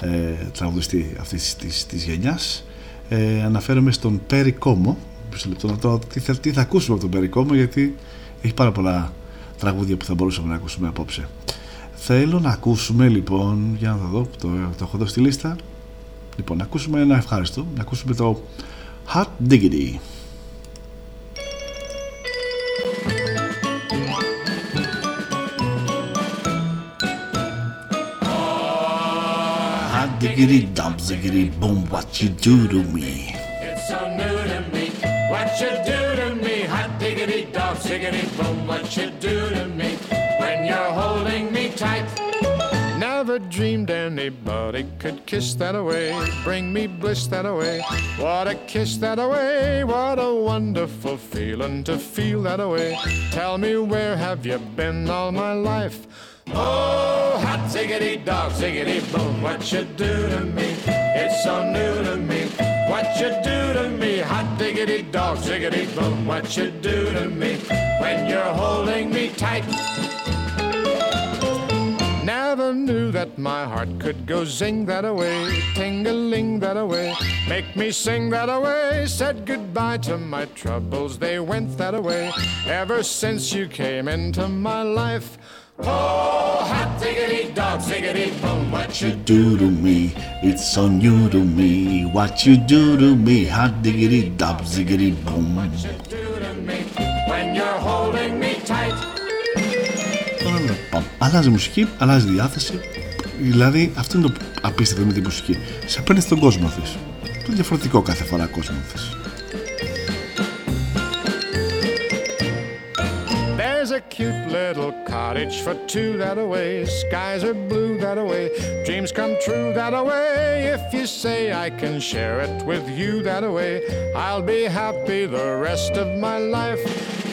ε, τραγουδιστή αυτής της της γενιάς. Ε, αναφέρομαι στον Πέρι Κόμο. Μισό λεπτό να το, τι, θα, τι θα ακούσουμε από τον Πέρι Κόμο, γιατί έχει πάρα πολλά τραγούδια που θα μπορούσαμε να ακούσουμε απόψε. Θέλω να ακούσουμε λοιπόν, για να το δω, το, το έχω εδώ στη λίστα. Λοιπόν, να ακούσουμε ένα ευχάριστο, να ακούσουμε το Hot Diggity. Hot diggity, dump ziggity, boom, what you do to me. It's so new to me. What you do to me, hot diggity dog, ziggity boom. What you do to me when you're holding me tight. Never dreamed anybody could kiss that away, bring me bliss that away. What a kiss that away, what a wonderful feeling to feel that away. Tell me where have you been all my life? Oh, hot ziggity dog, ziggity boom, what you do to me? It's so new to me. What you do to me, hot diggity dog, ziggity boom, what you do to me when you're holding me tight. Never knew that my heart could go zing that away, ting-a-ling that away, make me sing that away. Said goodbye to my troubles, they went that away. Ever since you came into my life, oh, hot diggity dog, ziggity boom, what you do to me, it's so new to me. What you do to me, hot diggity dub, ziggity boom. do to me when you're holding me tight; Τώρα ναι, πάμε. Αλλάζει η μουσική, αλλάζει η διάθεση. Δηλαδή, αυτό είναι το απίστευτο με τη μουσική. Σε παίρνεις στον κόσμο τη. Το διαφορετικό κάθε φορά κόσμο τη. Cute little cottage for two that away. Skies are blue that away. Dreams come true that away. If you say I can share it with you that away, I'll be happy the rest of my life.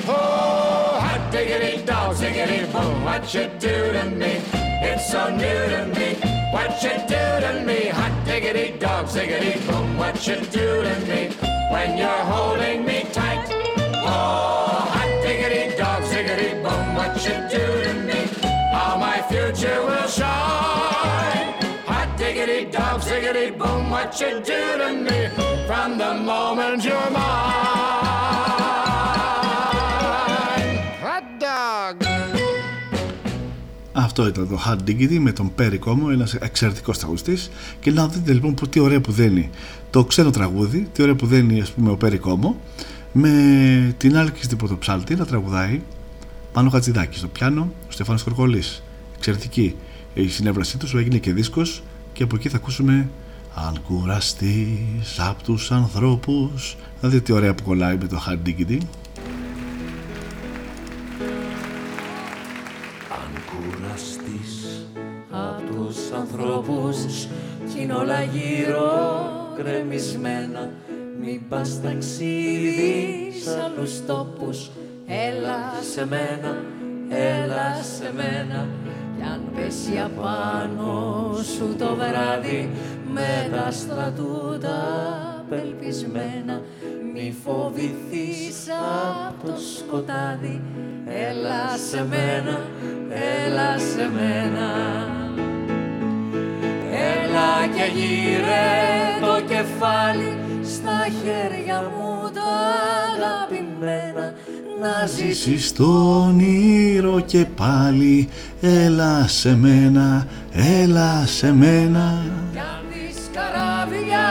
Oh, hot diggity dog, ziggity boom, what you do to me? It's so new to me. What you do to me? Hot diggity dog, ziggity boom, what you do to me? When you're holding me tight. Oh, diggity ziggity boom, what you do to me? How my future will shine. Hot diggity dog, ziggity boom, what you do to me? From the moment you're mine. Hot dog. Αυτό ήταν το Hard Diggity με τον Perry Como, ένας εξαιρετικός τραγουδιστής και να δείτε λοιπόν που- τι ωραία που δένει το ξένο τραγούδι, τι ωραία που δένει ας πούμε ο Perry Como με την Άλκης στην Πρωτοψάλτη να τραγουδάει πάνω Χατζηδάκης στο πιάνο, ο Στεφάνος Κορκολής εξαιρετική η συνέβρασή τους έγινε και δίσκος και από εκεί θα ακούσουμε αν κουραστείς απ' τους ανθρώπους να δείτε τι ωραία που κολλάει με το Hard Diggity. Αν κουραστείς απ' τους ανθρώπους κι είναι όλα γύρω γκρεμισμένα μην πας ταξίδι σ' άλλους τόπους έλα σε μένα, έλα σε μένα κι αν πέσει απάνω σου το βράδυ με τα άστρα του τα απελπισμένα μη φοβηθείς απ' το σκοτάδι. Έλα σε μένα, έλα σε μένα. Έλα και γύρε το κεφάλι στα χέρια μου τα αγαπημένα να ζήσεις. Ζήσεις το όνειρο και πάλι Έλα σε μένα, έλα σε μένα. Κι αν δεις καράβια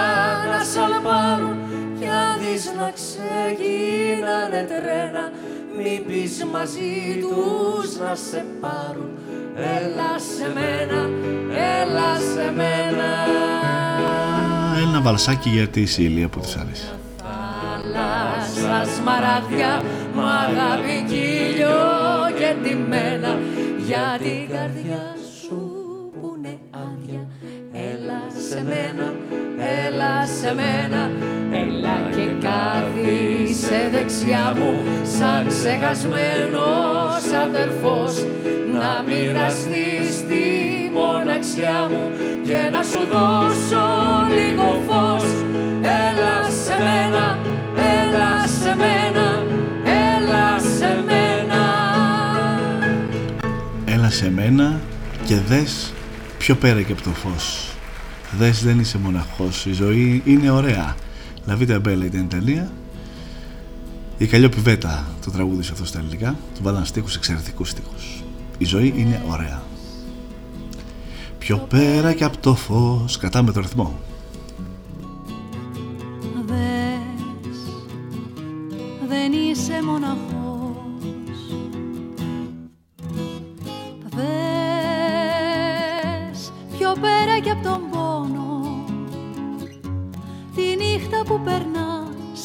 να σ' αλπάρουν Κι αν δεις να ξεκινάνε τρένα Μην πεις μαζί τους να σε πάρουν. Έλα σε μένα, έλα σε μένα. Ένα βαλσάκι για τη Σίλια που της άρεσε Θάλασσας σμαράγδια, μ' αγάπη κύλιο και τιμένα Για την καρδιά σου που είναι άδεια Έλα σε μένα, έλα σε μένα. Έλα και κάθισε δεξιά μου Σαν ξεχασμένος αδερφός. Να μοιραστείς τη μοναξιά μου Και να σου δώσω λίγο φως. Έλα σε μένα, έλα σε μένα Έλα σε μένα. Έλα σε μένα και δες πιο πέρα και από το φως. Δες δεν είσαι μοναχός, η ζωή είναι ωραία. La Vita Bella ήταν η ταινία. Η Καλλιόπη Βέτα το τραγούδισε αυτό στα ελληνικά Του βάλαν στίχους εξαιρετικούς στίχους. Η ζωή είναι ωραία. Πιο πέρα και από το φως Κρατάμε το ρυθμό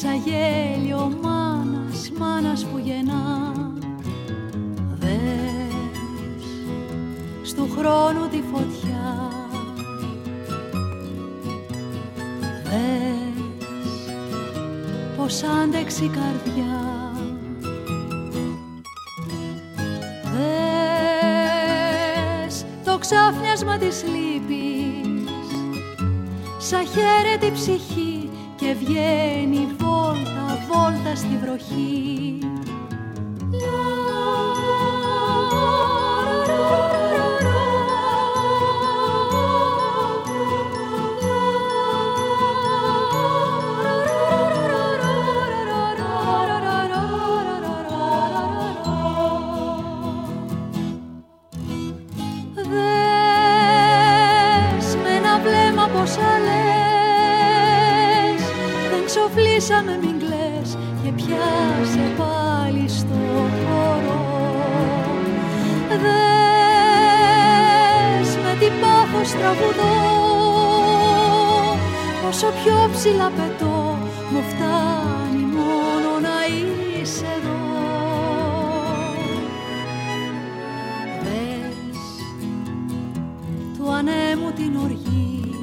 σαν γέλιο μάνας, μάνας που γεννά. Δες, στου χρόνου τη φωτιά. Δες πως άντεξε η καρδιά. Δες το ξάφνιασμα της λύπης Σαν χαίρεται η ψυχή. και βγαίνει βόλτα, βόλτα στη βροχή τραγουδώ. Όσο πιο ψηλά πετώ μου φτάνει μόνο να είσαι εδώ. Δες του ανέμου την οργή.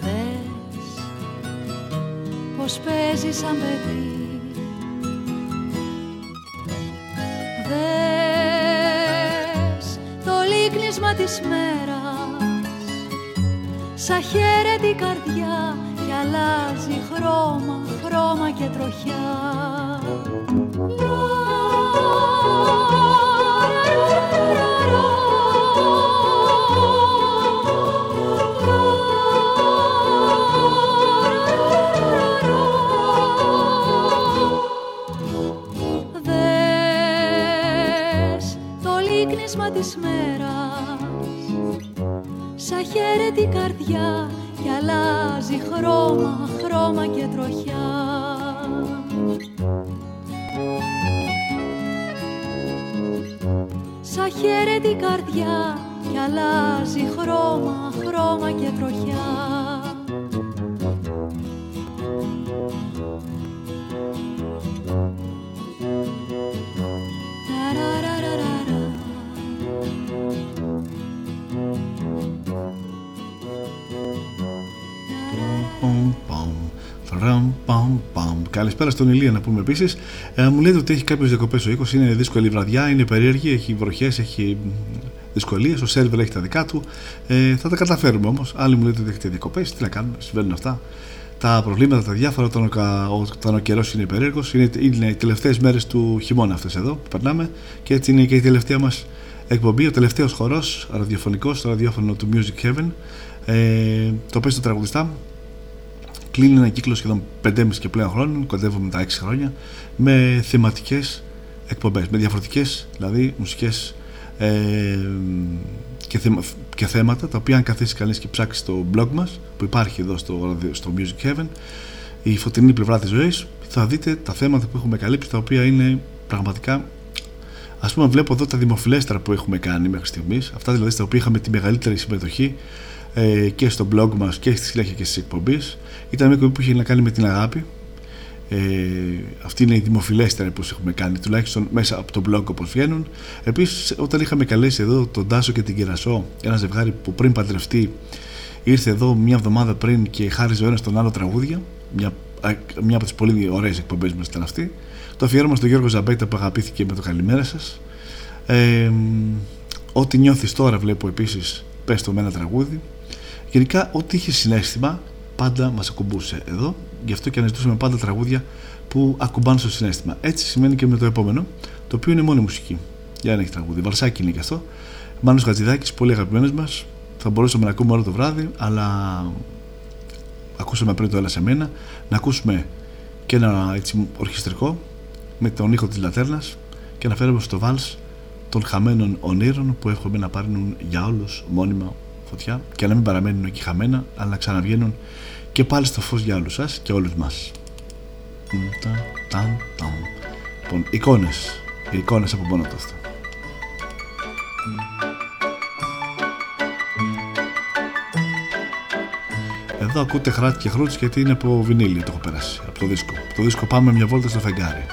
Δες πως παίζει σαν παιδί της μέρας Σαν χαίρεται η καρδιά και αλλάζει χρώμα, χρώμα και τροχιά χαίρεται η καρδιά και αλλάζει χρώμα, χρώμα και τροχιά Ταραραραραρα. Πομ, πομ, θρομ, πομ, πομ. Καλησπέρα στον Ηλία να πούμε επίση. Ε, μου λέτε ότι έχει κάποιε διακοπέ ο οίκο. Είναι δύσκολη η βραδιά, είναι περίεργη, έχει βροχέ, έχει δυσκολίες. Ο σερβερ έχει τα δικά του. Ε, θα τα καταφέρουμε όμως. Άλλοι μου λέτε ότι έχετε διακοπές. Τι να κάνουμε, συμβαίνουν αυτά. Τα προβλήματα, τα διάφορα όταν ο, κα- όταν ο καιρός είναι περίεργος. Είναι, είναι οι τελευταίες μέρες του χειμώνα αυτές εδώ που περνάμε. Και έτσι είναι και η τελευταία μας εκπομπή. Ο τελευταίος χορός ραδιοφωνικός στο ραδιόφωνο του Music Heaven. Ε, το πες το τραγουδιστά κλείνει ένα κύκλο σχεδόν 5,5 και πλέον χρόνων, κοντεύουμε τα 6 χρόνια, με θεματικές εκπομπές, με διαφορετικές δηλαδή μουσικές ε, και, θεμα, και θέματα, τα οποία αν καθίσει κανείς και ψάξει στο blog μας, που υπάρχει εδώ στο, στο Music Heaven, η φωτεινή πλευρά της ζωής, θα δείτε τα θέματα που έχουμε καλύψει, τα οποία είναι πραγματικά. Α πούμε, βλέπω εδώ τα δημοφιλέστερα που έχουμε κάνει μέχρι στιγμής, αυτά δηλαδή στα οποία είχαμε τη μεγαλύτερη συμμετοχή ε, και στο blog μας και στη συνέχεια και στις εκπομπές ήταν μια εκπομπή που είχε να κάνει με την αγάπη ε, αυτή είναι η δημοφιλέστερη που έχουμε κάνει τουλάχιστον μέσα από το blog όπως βγαίνουν. Επίσης όταν είχαμε καλέσει εδώ τον Τάσο και την Κερασό ένα ζευγάρι που πριν παντρευτεί ήρθε εδώ μια εβδομάδα πριν και χάριζε ο ένας τον άλλο τραγούδια μια, μια από τις πολύ ωραίες εκπομπές μας ήταν αυτή. Το αφιέρωμα στον Γιώργο Ζαμπέτα που αγαπήθηκε με το καλημέρα σας ε, ό,τι νιώθεις τώρα βλέπω επίσης πες το με ένα τραγούδι. Γενικά, ό,τι είχε συνέστημα πάντα μας ακουμπούσε εδώ. Γι' αυτό και αναζητούσαμε πάντα τραγούδια που ακουμπάνε στο συνέστημα. Έτσι σημαίνει και με το επόμενο, το οποίο είναι μόνο μουσική. Για να έχει τραγούδι. Βαρσάκι είναι και αυτό. Μάνος Χατζηδάκης, πολύ αγαπημένος μας. Θα μπορούσαμε να ακούμε όλο το βράδυ, αλλά ακούσαμε πριν το Έλα σε μένα. Να ακούσουμε και ένα έτσι, ορχιστρικό με τον ήχο της λατέρνας και να φέρουμε στο βάλς των χαμένων ονείρων που έχουμε να πάρουν για όλους μόνιμα φωτιά και να μην παραμένουν εκεί χαμένα αλλά να ξαναβγαίνουν και πάλι στο φως για όλους σας και όλους μας. Λοιπόν εικόνες. Εικόνες από μόνο το αυτό εδώ ακούτε χράτη και χρούτς γιατί είναι από βινίλιο το έχω περάσει από το δίσκο. Από το δίσκο πάμε μια βόλτα στο φεγγάρι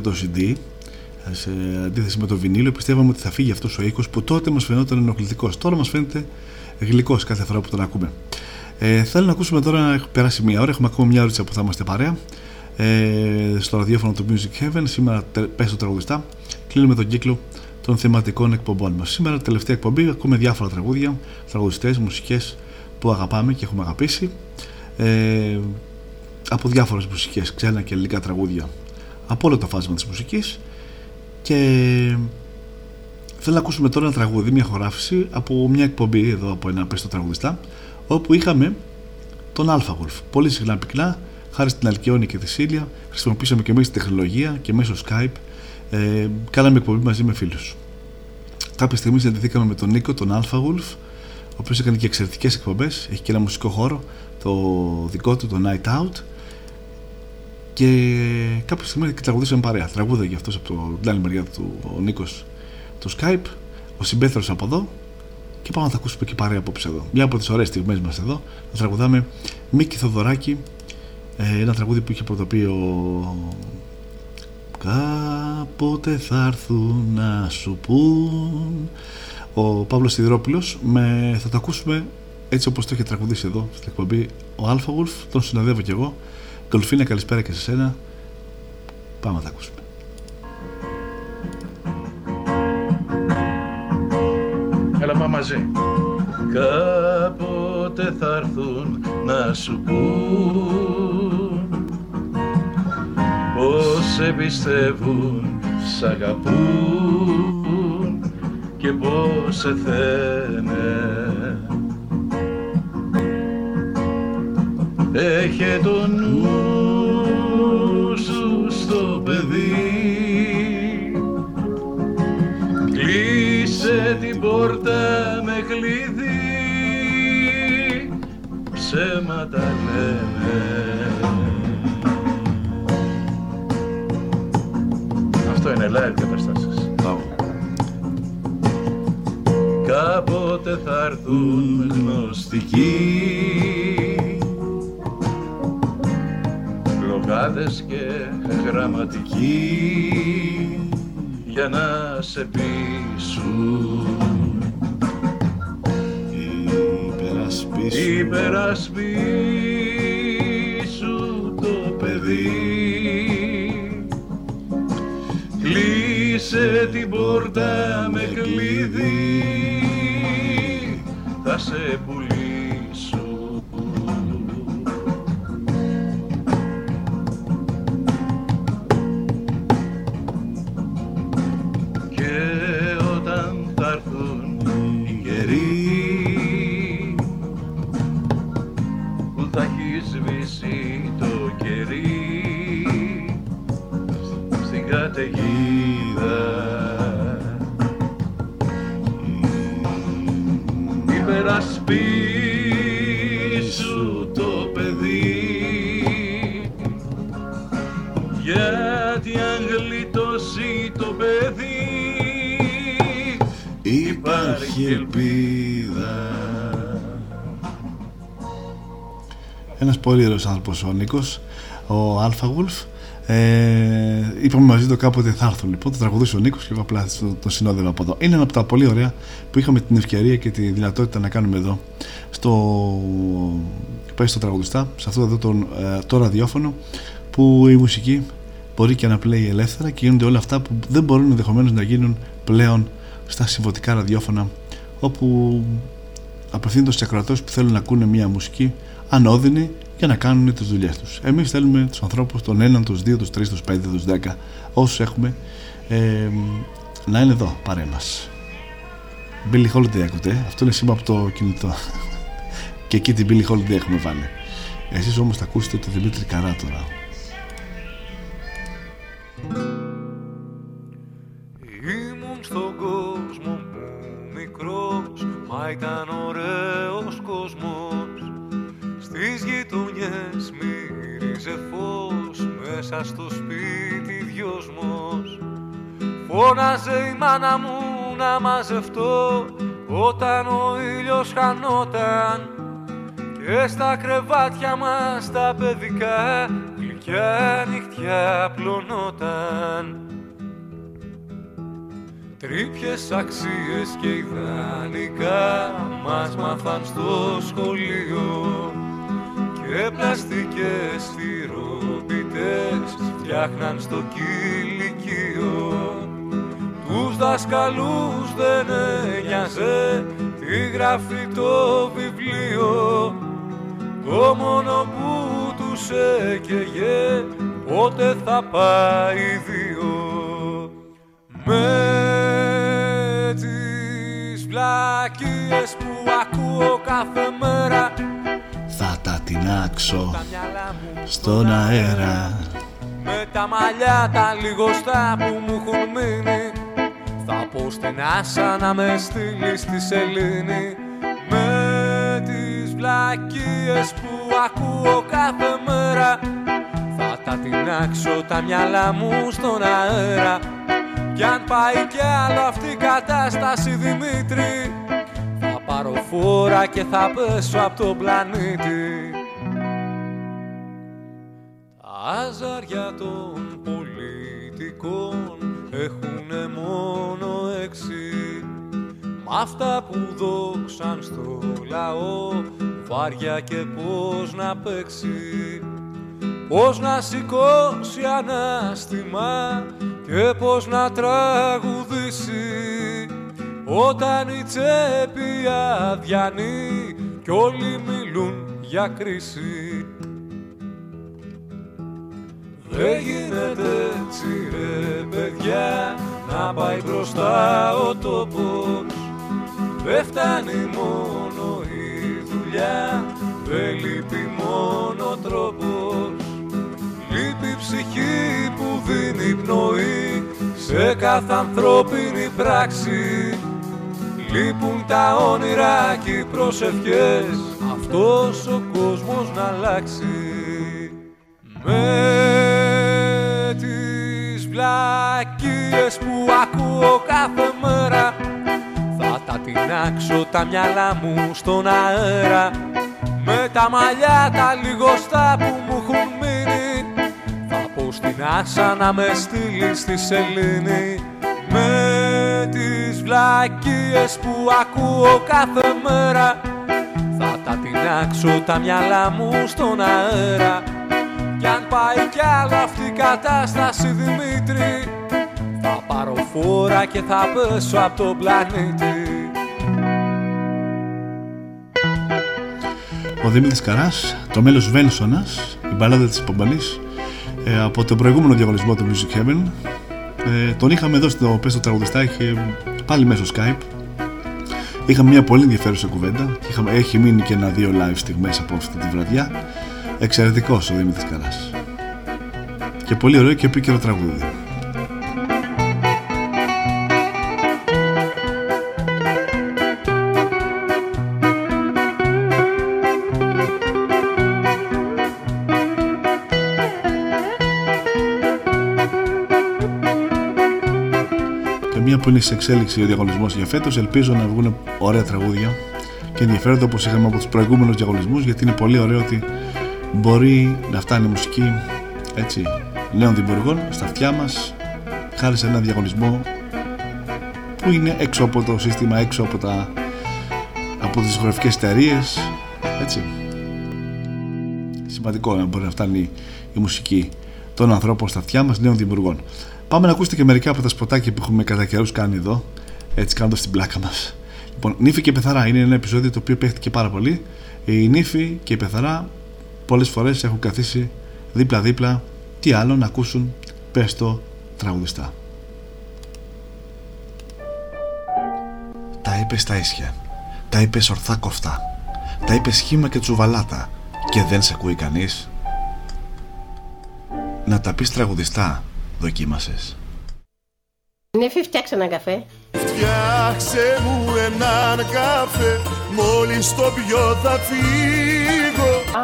το CD σε αντίθεση με το βινίλιο πιστεύαμε ότι θα φύγει αυτός ο ήχος που τότε μας φαινόταν ενοχλητικός τώρα μας φαίνεται γλυκός κάθε φορά που τον ακούμε ε, θέλω να ακούσουμε τώρα, έχει περάσει μία ώρα, έχουμε ακόμα μια ώρα που θα είμαστε παρέα ε, στο ραδιόφωνο του Music Heaven. Σήμερα πέσω τραγουδιστά. Κλείνουμε τον κύκλο των θεματικών εκπομπών μας. Σήμερα, τελευταία εκπομπή, ακούμε διάφορα τραγούδια, τραγουδιστές, μουσικές που αγαπάμε και έχουμε αγαπήσει. Ε, από διάφορες μουσικές, ξένα και ελληνικά τραγούδια από όλο το φάσμα της μουσικής. Και θέλω να ακούσουμε τώρα ένα τραγούδι, μια χωράφηση από μια εκπομπή εδώ από ένα πέστο τραγουδιστά, όπου είχαμε τον Αλφα Πολύ συχνά πυκνά χάρη στην Αλκιόνη και τη Σίλια, χρησιμοποιήσαμε και εμείς τη τεχνολογία και μέσω Skype ε, κάναμε εκπομπή μαζί με φίλους. Κάποια στιγμή συναντηθήκαμε με τον Νίκο, τον Alpha Wolf, ο οποίος έκανε και εξαιρετικές εκπομπές. Έχει και ένα μουσικό χώρο, το δικό του, το Night Out. Και κάποια στιγμή τραγουδήσαμε παρέα. Τραγούδα αυτός από την άλλη μεριά του ο Νίκος του Skype, ο συμπέθερο από εδώ. Και πάμε να τα ακούσουμε και παρέα απόψε εδώ. Μια από τις ωραίες στιγμές μας εδώ, θα τραγουδάμε Μίκη Θοδωράκη ε, ένα τραγούδι που είχε πρωτοποιεί ο Κάποτε θα έρθουν να σου πούν ο Παύλος Σιδηρόπουλος με, θα το ακούσουμε έτσι όπως το είχε τραγουδήσει εδώ στην εκπομπή ο Αλφα Wolf, τον συνοδεύω κι εγώ Κολφίνα καλησπέρα και σε σένα. Πάμε να τα ακούσουμε. Έλα πάμε μαζί. Κάποτε θα έρθουν να σου πούν πως σε πιστεύουν, σ' αγαπούν και πως σε θένε. Έχε το νου σου στο παιδί. Κλείσε την πόρτα με κλειδί. Ψέματα λένε Αυτό είναι live καταστάσεις. Κάποτε θα έρθουν γνωστικοί Λογάδες και γραμματικοί για να σε πείσουν. Υπερασπίσου το παιδί. Κλείσε την πόρτα με κλειδί. Θα σε πουλήσω υπερασπίσου το παιδί. Γιατί αν γλιτώσει το παιδί υπάρχει ελπίδα. Ένας πολύ ωραίος άνθρωπος ο Νίκος ο Αλφα Wolf ε, είπαμε μαζί το κάποτε θα έρθω λοιπόν. Το τραγουδούσε ο Νίκος και εγώ απλά το, το συνόδευα από εδώ. Είναι ένα από τα πολύ ωραία που είχαμε την ευκαιρία και τη δυνατότητα να κάνουμε εδώ στο πάει στο τραγουδιστά σε αυτό εδώ το, ε, το ραδιόφωνο που η μουσική μπορεί και να πλέει ελεύθερα και γίνονται όλα αυτά που δεν μπορούν ενδεχομένως να γίνουν πλέον στα συμβοτικά ραδιόφωνα όπου απευθύνονται στους ακροατές που θέλουν να ακούνε μια μουσική ανώδυνη για να κάνουν τις δουλειές τους. Εμείς θέλουμε τους ανθρώπους, τον έναν, τους δύο, τους τρεις, τους πέντε, τους δέκα, όσους έχουμε, ε, να είναι εδώ παρέ μας. Billy Holiday ακούτε, αυτό είναι σήμα από το κινητό. και εκεί την Billy Holiday έχουμε βάλει. Εσείς όμως θα ακούσετε το Δημήτρη Καρά τώρα. Μάνα μου να μαζευτώ Όταν ο ήλιος χανόταν και στα κρεβάτια μας τα παιδικά γλυκιά νυχτιά πλωνόταν. Τρίπιες αξίες και ιδανικά μας μάθαν στο σχολείο και πλαστικές σφυροπιτές φτιάχναν στο κηλικείο τους δασκαλούς δεν ένοιαζε τι γράφει το βιβλίο. Το μόνο που τους έκαιγε πότε θα πάει δύο. Με τις βλακίες που ακούω κάθε μέρα θα τα τεινάξω στον αέρα. Με τα μαλλιά τα λιγοστά που μου έχουν μείνει θα πω στην άσα να με στείλεις στη σελήνη. Με τις βλακίες που ακούω κάθε μέρα θα τα τεινάξω τα μυαλά μου στον αέρα. Κι αν πάει κι άλλο αυτή η κατάσταση Δημήτρη Θα πάρω φόρα και θα πέσω από τον πλανήτη. Τα ζάρια των πολιτικών έχουνε μόνο έξι. Μ' αυτά που δόξαν στο λαό βάρια και πώς να παίξει. Πώς να σηκώσει ανάστημα και πώς να τραγουδήσει. Όταν η τσέπη αδιανεί κι όλοι μιλούν για κρίση. Δεν γίνεται έτσι ρε παιδιά να πάει μπροστά ο τόπος. Δεν φτάνει μόνο η δουλειά, δεν λείπει μόνο τρόπος. Λείπει ψυχή που δίνει πνοή σε κάθε ανθρώπινη πράξη. Λείπουν τα όνειρα και οι προσευχές αυτός ο κόσμος να αλλάξει. Με τις βλακίες που ακούω κάθε μέρα. Θα τα τεινάξω τα μυαλά μου στον αέρα. Με τα μαλλιά τα λιγοστά που μου έχουν μείνει. Θα πω στην άσα να με στείλει στη σελήνη. Με τις βλακίες που ακούω κάθε μέρα. Θα τα τεινάξω τα μυαλά μου στον αέρα κι αν πάει κι άλλο αυτή η κατάσταση Δημήτρη. Θα πάρω φόρα και θα πέσω από τον πλανήτη. Ο Δημήτρης Καράς, το μέλος Βένσονας, η μπαλάδα της Πομπαλής ε, από τον προηγούμενο διαγωνισμό του Music Heaven. Ε, τον είχαμε εδώ στο Πέστο Τραγουδιστά είχε πάλι μέσω Skype. Είχαμε μια πολύ ενδιαφέρουσα κουβέντα. Είχαμε, έχει μείνει και ένα-δύο live στιγμές από αυτή τη βραδιά εξαιρετικός ο Δημήτρης Καράς και πολύ ωραίο και επίκαιρο τραγούδι και μία που είναι σε εξέλιξη ο διαγωνισμός για φέτος. Ελπίζω να βγουν ωραία τραγούδια και ενδιαφέροντα όπως είχαμε από τους προηγούμενους διαγωνισμούς γιατί είναι πολύ ωραίο ότι μπορεί να φτάνει η μουσική έτσι, νέων δημιουργών στα αυτιά μας χάρη σε ένα διαγωνισμό που είναι έξω από το σύστημα, έξω από, τα, από τις γραφικές εταιρείες. έτσι. Σημαντικό να μπορεί να φτάνει η μουσική των ανθρώπων στα αυτιά μας, νέων δημιουργών. Πάμε να ακούσετε και μερικά από τα σποτάκια που έχουμε κατά καιρούς κάνει εδώ, έτσι κάνοντας την πλάκα μας. Λοιπόν, Νύφη και Πεθαρά είναι ένα επεισόδιο το οποίο παίχτηκε πάρα πολύ. Η Νύφη και η Πεθαρά πολλές φορές έχουν καθίσει δίπλα-δίπλα. Τι άλλο να ακούσουν, πες το τραγουδιστά. Τα είπες στα ίσια. Τα είπες ορθά κοφτά. Τα είπες σχήμα και τσουβαλάτα. Και δεν σε ακούει κανείς. Να τα πεις τραγουδιστά, δοκίμασες. Νύφη, φτιάξε ένα καφέ. Φτιάξε μου έναν καφέ Μόλις το πιω θα φύγω Α,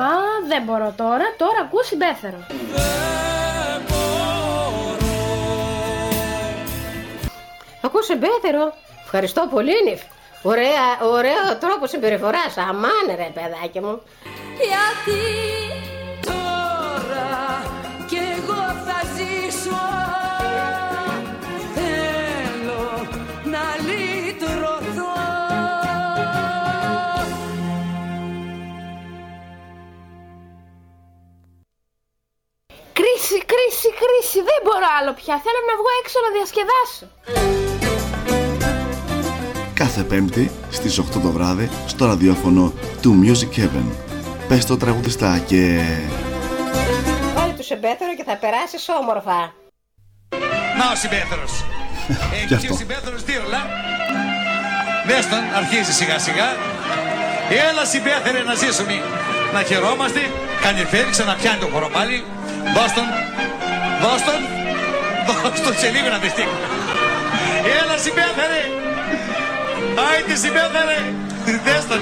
δεν μπορώ τώρα. Τώρα ακούς συμπέθερο. Ακούς συμπέθερο. Ευχαριστώ πολύ, Νύφη. Ωραία, ωραίο τρόπο συμπεριφοράς. Αμάνε ρε παιδάκι μου. Γιατί Κρίση, κρίση, κρίση. Δεν μπορώ άλλο πια. Θέλω να βγω έξω να διασκεδάσω. Κάθε Πέμπτη στις 8 το βράδυ στο ραδιόφωνο του Music Heaven. Πες το τραγουδιστά και... Βάλει τους συμπέθερο και θα περάσεις όμορφα. Να ο συμπέθερος. Κι Έχει αυτό. ο συμπέθερος δύο λα. Δες τον, αρχίζει σιγά σιγά. Έλα συμπέθερε να ζήσουμε. Να χαιρόμαστε. Κάνει φέρει, ξαναπιάνει το χώρο πάλι. Δώσ' τον. Δώσ' τον. Δώσ' τον σε λίγο να δεις τι. Έλα συμπέθερε. Άιτε συμπέθερε. Δες τον.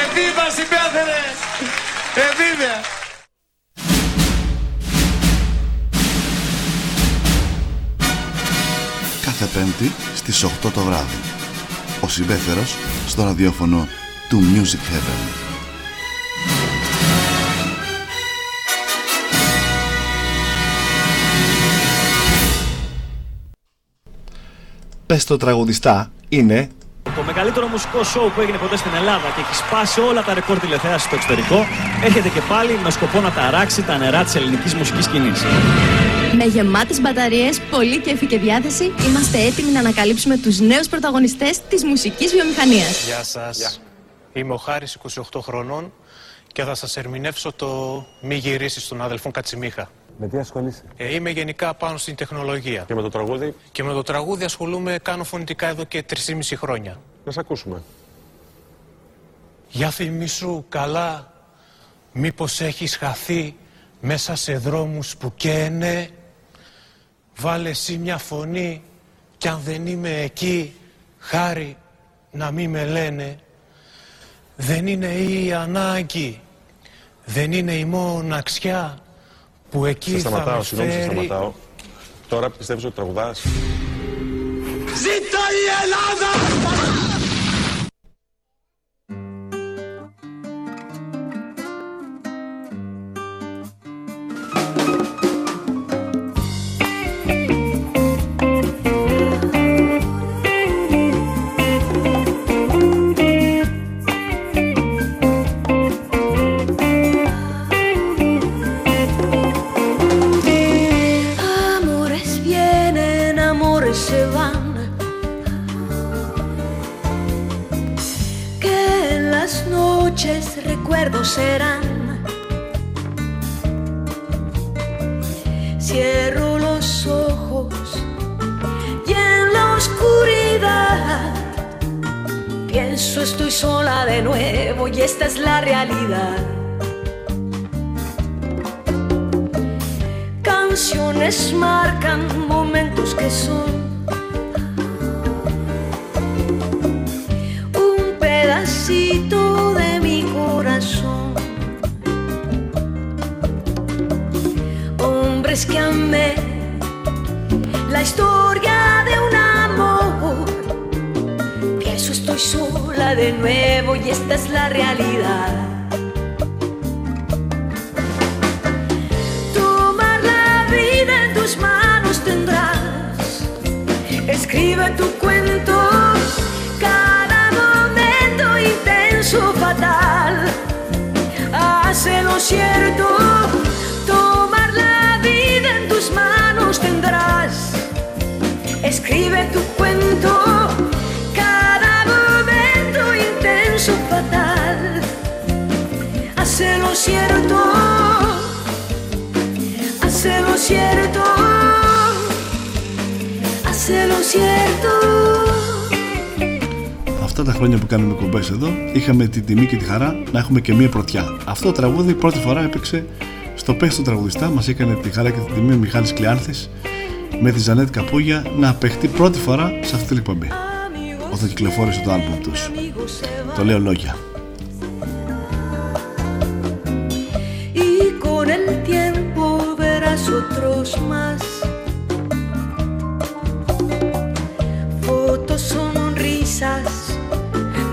Εβίβα συμπέθερε. Εβίβα. Κάθε Πέμπτη στις 8 το βράδυ. Ο Συμπέθερος στο ραδιόφωνο του Music Heaven. Πες το τραγουδιστά είναι Το μεγαλύτερο μουσικό σοου που έγινε ποτέ στην Ελλάδα και έχει σπάσει όλα τα ρεκόρ τηλεθέασης στο εξωτερικό, έρχεται και πάλι με σκοπό να ταράξει τα νερά της ελληνικής μουσικής σκηνής. Με γεμάτες μπαταρίες, πολύ κέφι και διάθεση, είμαστε έτοιμοι να ανακαλύψουμε τους νέους πρωταγωνιστές της μουσικής βιομηχανίας. Γεια σας. Είμαι ο Χάρης, 28 χρονών και θα σας ερμηνεύσω το «Μη γυρίσεις» των αδελφών Κατσιμίχα. Με τι ασχολείσαι; Ε, είμαι γενικά πάνω στην τεχνολογία. Και με το τραγούδι; Και με το τραγούδι ασχολούμαι, κάνω φωνητικά εδώ και 3,5 χρόνια. Να σε ακούσουμε. Για θυμήσου καλά, μήπως έχεις χαθεί μέσα σε δρόμους που καίνε; Βάλε εσύ μια φωνή κι αν δεν είμαι εκεί, χάρη να μη με λένε. Δεν είναι η ανάγκη, δεν είναι η μοναξιά που εκεί Σε θα σταματάω, με συγγνώμη, σε φέρει. σταματάω. Τώρα πιστεύεις ότι τραγουδάς; Ζήτω η Ελλάδα! Serán. Cierro los ojos y en la oscuridad pienso estoy sola de nuevo y esta es la realidad. Canciones marcan momentos que son Hombres que amé, la historia de un amor. Pienso estoy sola de nuevo y esta es la realidad. Tomar la vida en tus manos tendrás. Escribe tu cuento, cada momento intenso, fatal. Hace lo cierto, Escribe tu cuento, cada momento intenso, fatal. Hace lo cierto hace lo cierto, hace lo cierto. Αυτά τα χρόνια που κάνουμε κομπέ εδώ, είχαμε την τιμή και τη χαρά να έχουμε και μία πρωτιά. Αυτό το τραγούδι πρώτη φορά έπαιξε στο Πες του τραγουδιστά, μας έκανε τη χαρά και την τιμή ο Μιχάλης Κλειάνθης με τη Ζανέτ Καπούγια να απεχτεί πρώτη φορά σε αυτή την εκπομπή. Όταν κυκλοφόρησε το άλμπουμ τους. Το λέω λόγια.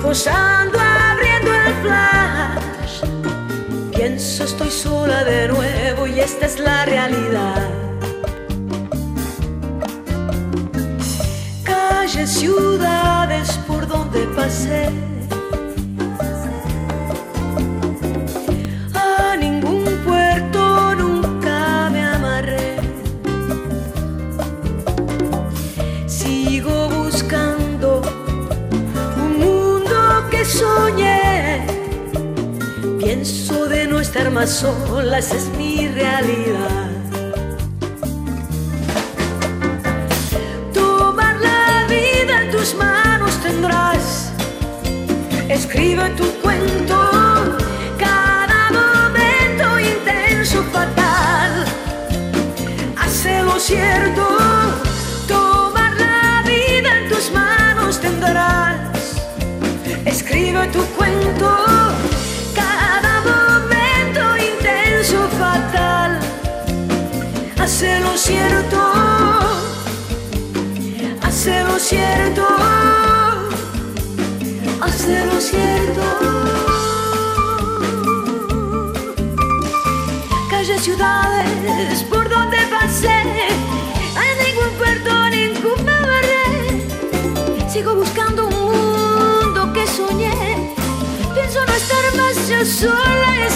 Posando, abriendo el flash Pienso estoy sola de nuevo Y esta es la realidad Ciudades por donde pasé. A ningún puerto nunca me amarré. Sigo buscando un mundo que soñé. Pienso de no estar más sola, esa es mi realidad. Escribe tu cuento. Cada momento intenso, fatal. Hazlo cierto. Tomar la vida en tus manos tendrás. Escribe tu cuento. Cada momento intenso, fatal. Hazlo cierto. Hazlo cierto. Hazlo cierto. Calles, ciudades por donde pasé. A ningún puerto, ningún me amarré. Sigo buscando un mundo que soñé. Pienso no estar más yo sola,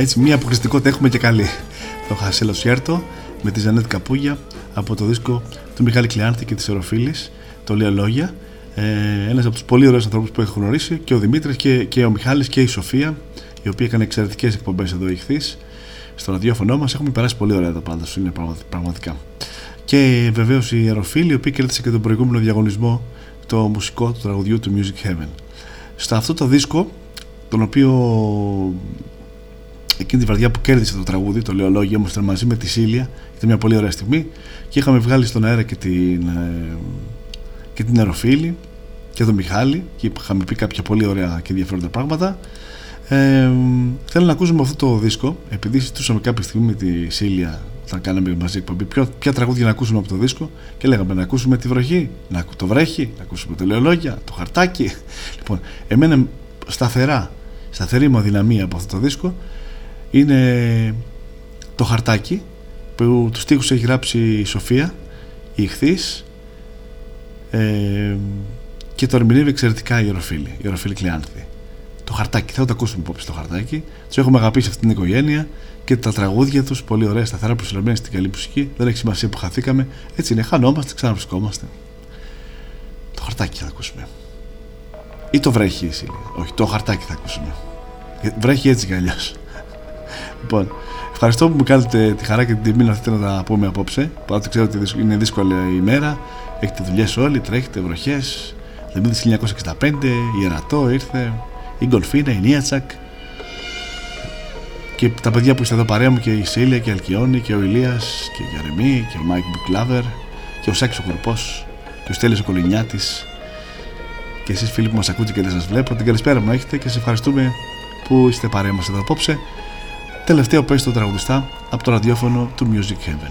Έτσι, μία αποκλειστικότητα έχουμε και καλή. Το Χάσελο Σέρτο με τη Ζανέτ Καπούγια από το δίσκο του Μιχάλη Κλειάνθη και της Εροφίλη. Το Λέω Λόγια. Ε, Ένας από τους πολύ ωραίους ανθρώπους που έχω γνωρίσει και ο Δημήτρης και, και ο Μιχάλης και η Σοφία, η οποία έκανε εξαιρετικές εκπομπές εδώ ηχθείς στο ραδιόφωνο μας. Έχουμε περάσει πολύ ωραία εδώ πάντω. Είναι πραγμα- πραγματικά. Και βεβαίως η Εροφίλη, η οποία κέρδισε και τον προηγούμενο διαγωνισμό το μουσικό του τραγουδιού του Music Heaven. Στο αυτό το δίσκο, τον οποίο εκείνη τη βραδιά που κέρδισε το τραγούδι, το λέω λόγια, ήμασταν μαζί με τη Σίλια. Ήταν μια πολύ ωραία στιγμή και είχαμε βγάλει στον αέρα και την, ε, και την Εροφίλη και τον Μιχάλη και είχαμε πει κάποια πολύ ωραία και ενδιαφέροντα πράγματα. Ε, θέλω να ακούσουμε αυτό το δίσκο, επειδή συζητούσαμε κάποια στιγμή με τη Σίλια όταν κάναμε μαζί εκπομπή, ποιο, ποια τραγούδια να ακούσουμε από το δίσκο και λέγαμε να ακούσουμε τη βροχή, να ακού- το βρέχει, να ακούσουμε το λεολόγια, το χαρτάκι. Λοιπόν, εμένα σταθερά, σταθερή μου αδυναμία από αυτό το δίσκο είναι το χαρτάκι που τους στίχους έχει γράψει η Σοφία, η Ιχθής ε, και το ερμηνεύει εξαιρετικά η Ιεροφίλη, η Ιεροφίλη Κλειάνθη. Το χαρτάκι, θα το ακούσουμε υπόψη το χαρτάκι. Τους έχουμε αγαπήσει αυτή την οικογένεια και τα τραγούδια τους, πολύ ωραία, σταθερά προσυλλαμμένα στην καλή μουσική. Δεν έχει σημασία που χαθήκαμε. Έτσι είναι, χανόμαστε, ξαναβρισκόμαστε. Το χαρτάκι θα ακούσουμε. Ή το βρέχει εσύ. Όχι, το χαρτάκι θα ακούσουμε. Ε, Βρέχει έτσι κι αλλιώς. Λοιπόν, ευχαριστώ που μου κάνετε τη χαρά και την τιμή να έρθετε να τα πούμε απόψε. Παρότι ξέρω ότι δυσκ- είναι δύσκολη η ημέρα. Έχετε δουλειές όλοι, τρέχετε, βροχές. Δημήτρη 1965, η Ερατό ήρθε, η Γκολφίνα, η Νίατσακ. Και τα παιδιά που είστε εδώ παρέα μου και η Σίλια και η Αλκιόνη και ο Ηλίας και η Γερεμή και ο Mike Booklover και ο Σάκης ο Κουρπός και ο Στέλιος ο Κολυνιάτης και εσείς φίλοι που μας ακούτε και δεν σας βλέπω την καλησπέρα μου έχετε και σας ευχαριστούμε που είστε παρέα μας εδώ απόψε τελευταίο πες το τραγουδιστά από το ραδιόφωνο του Music Heaven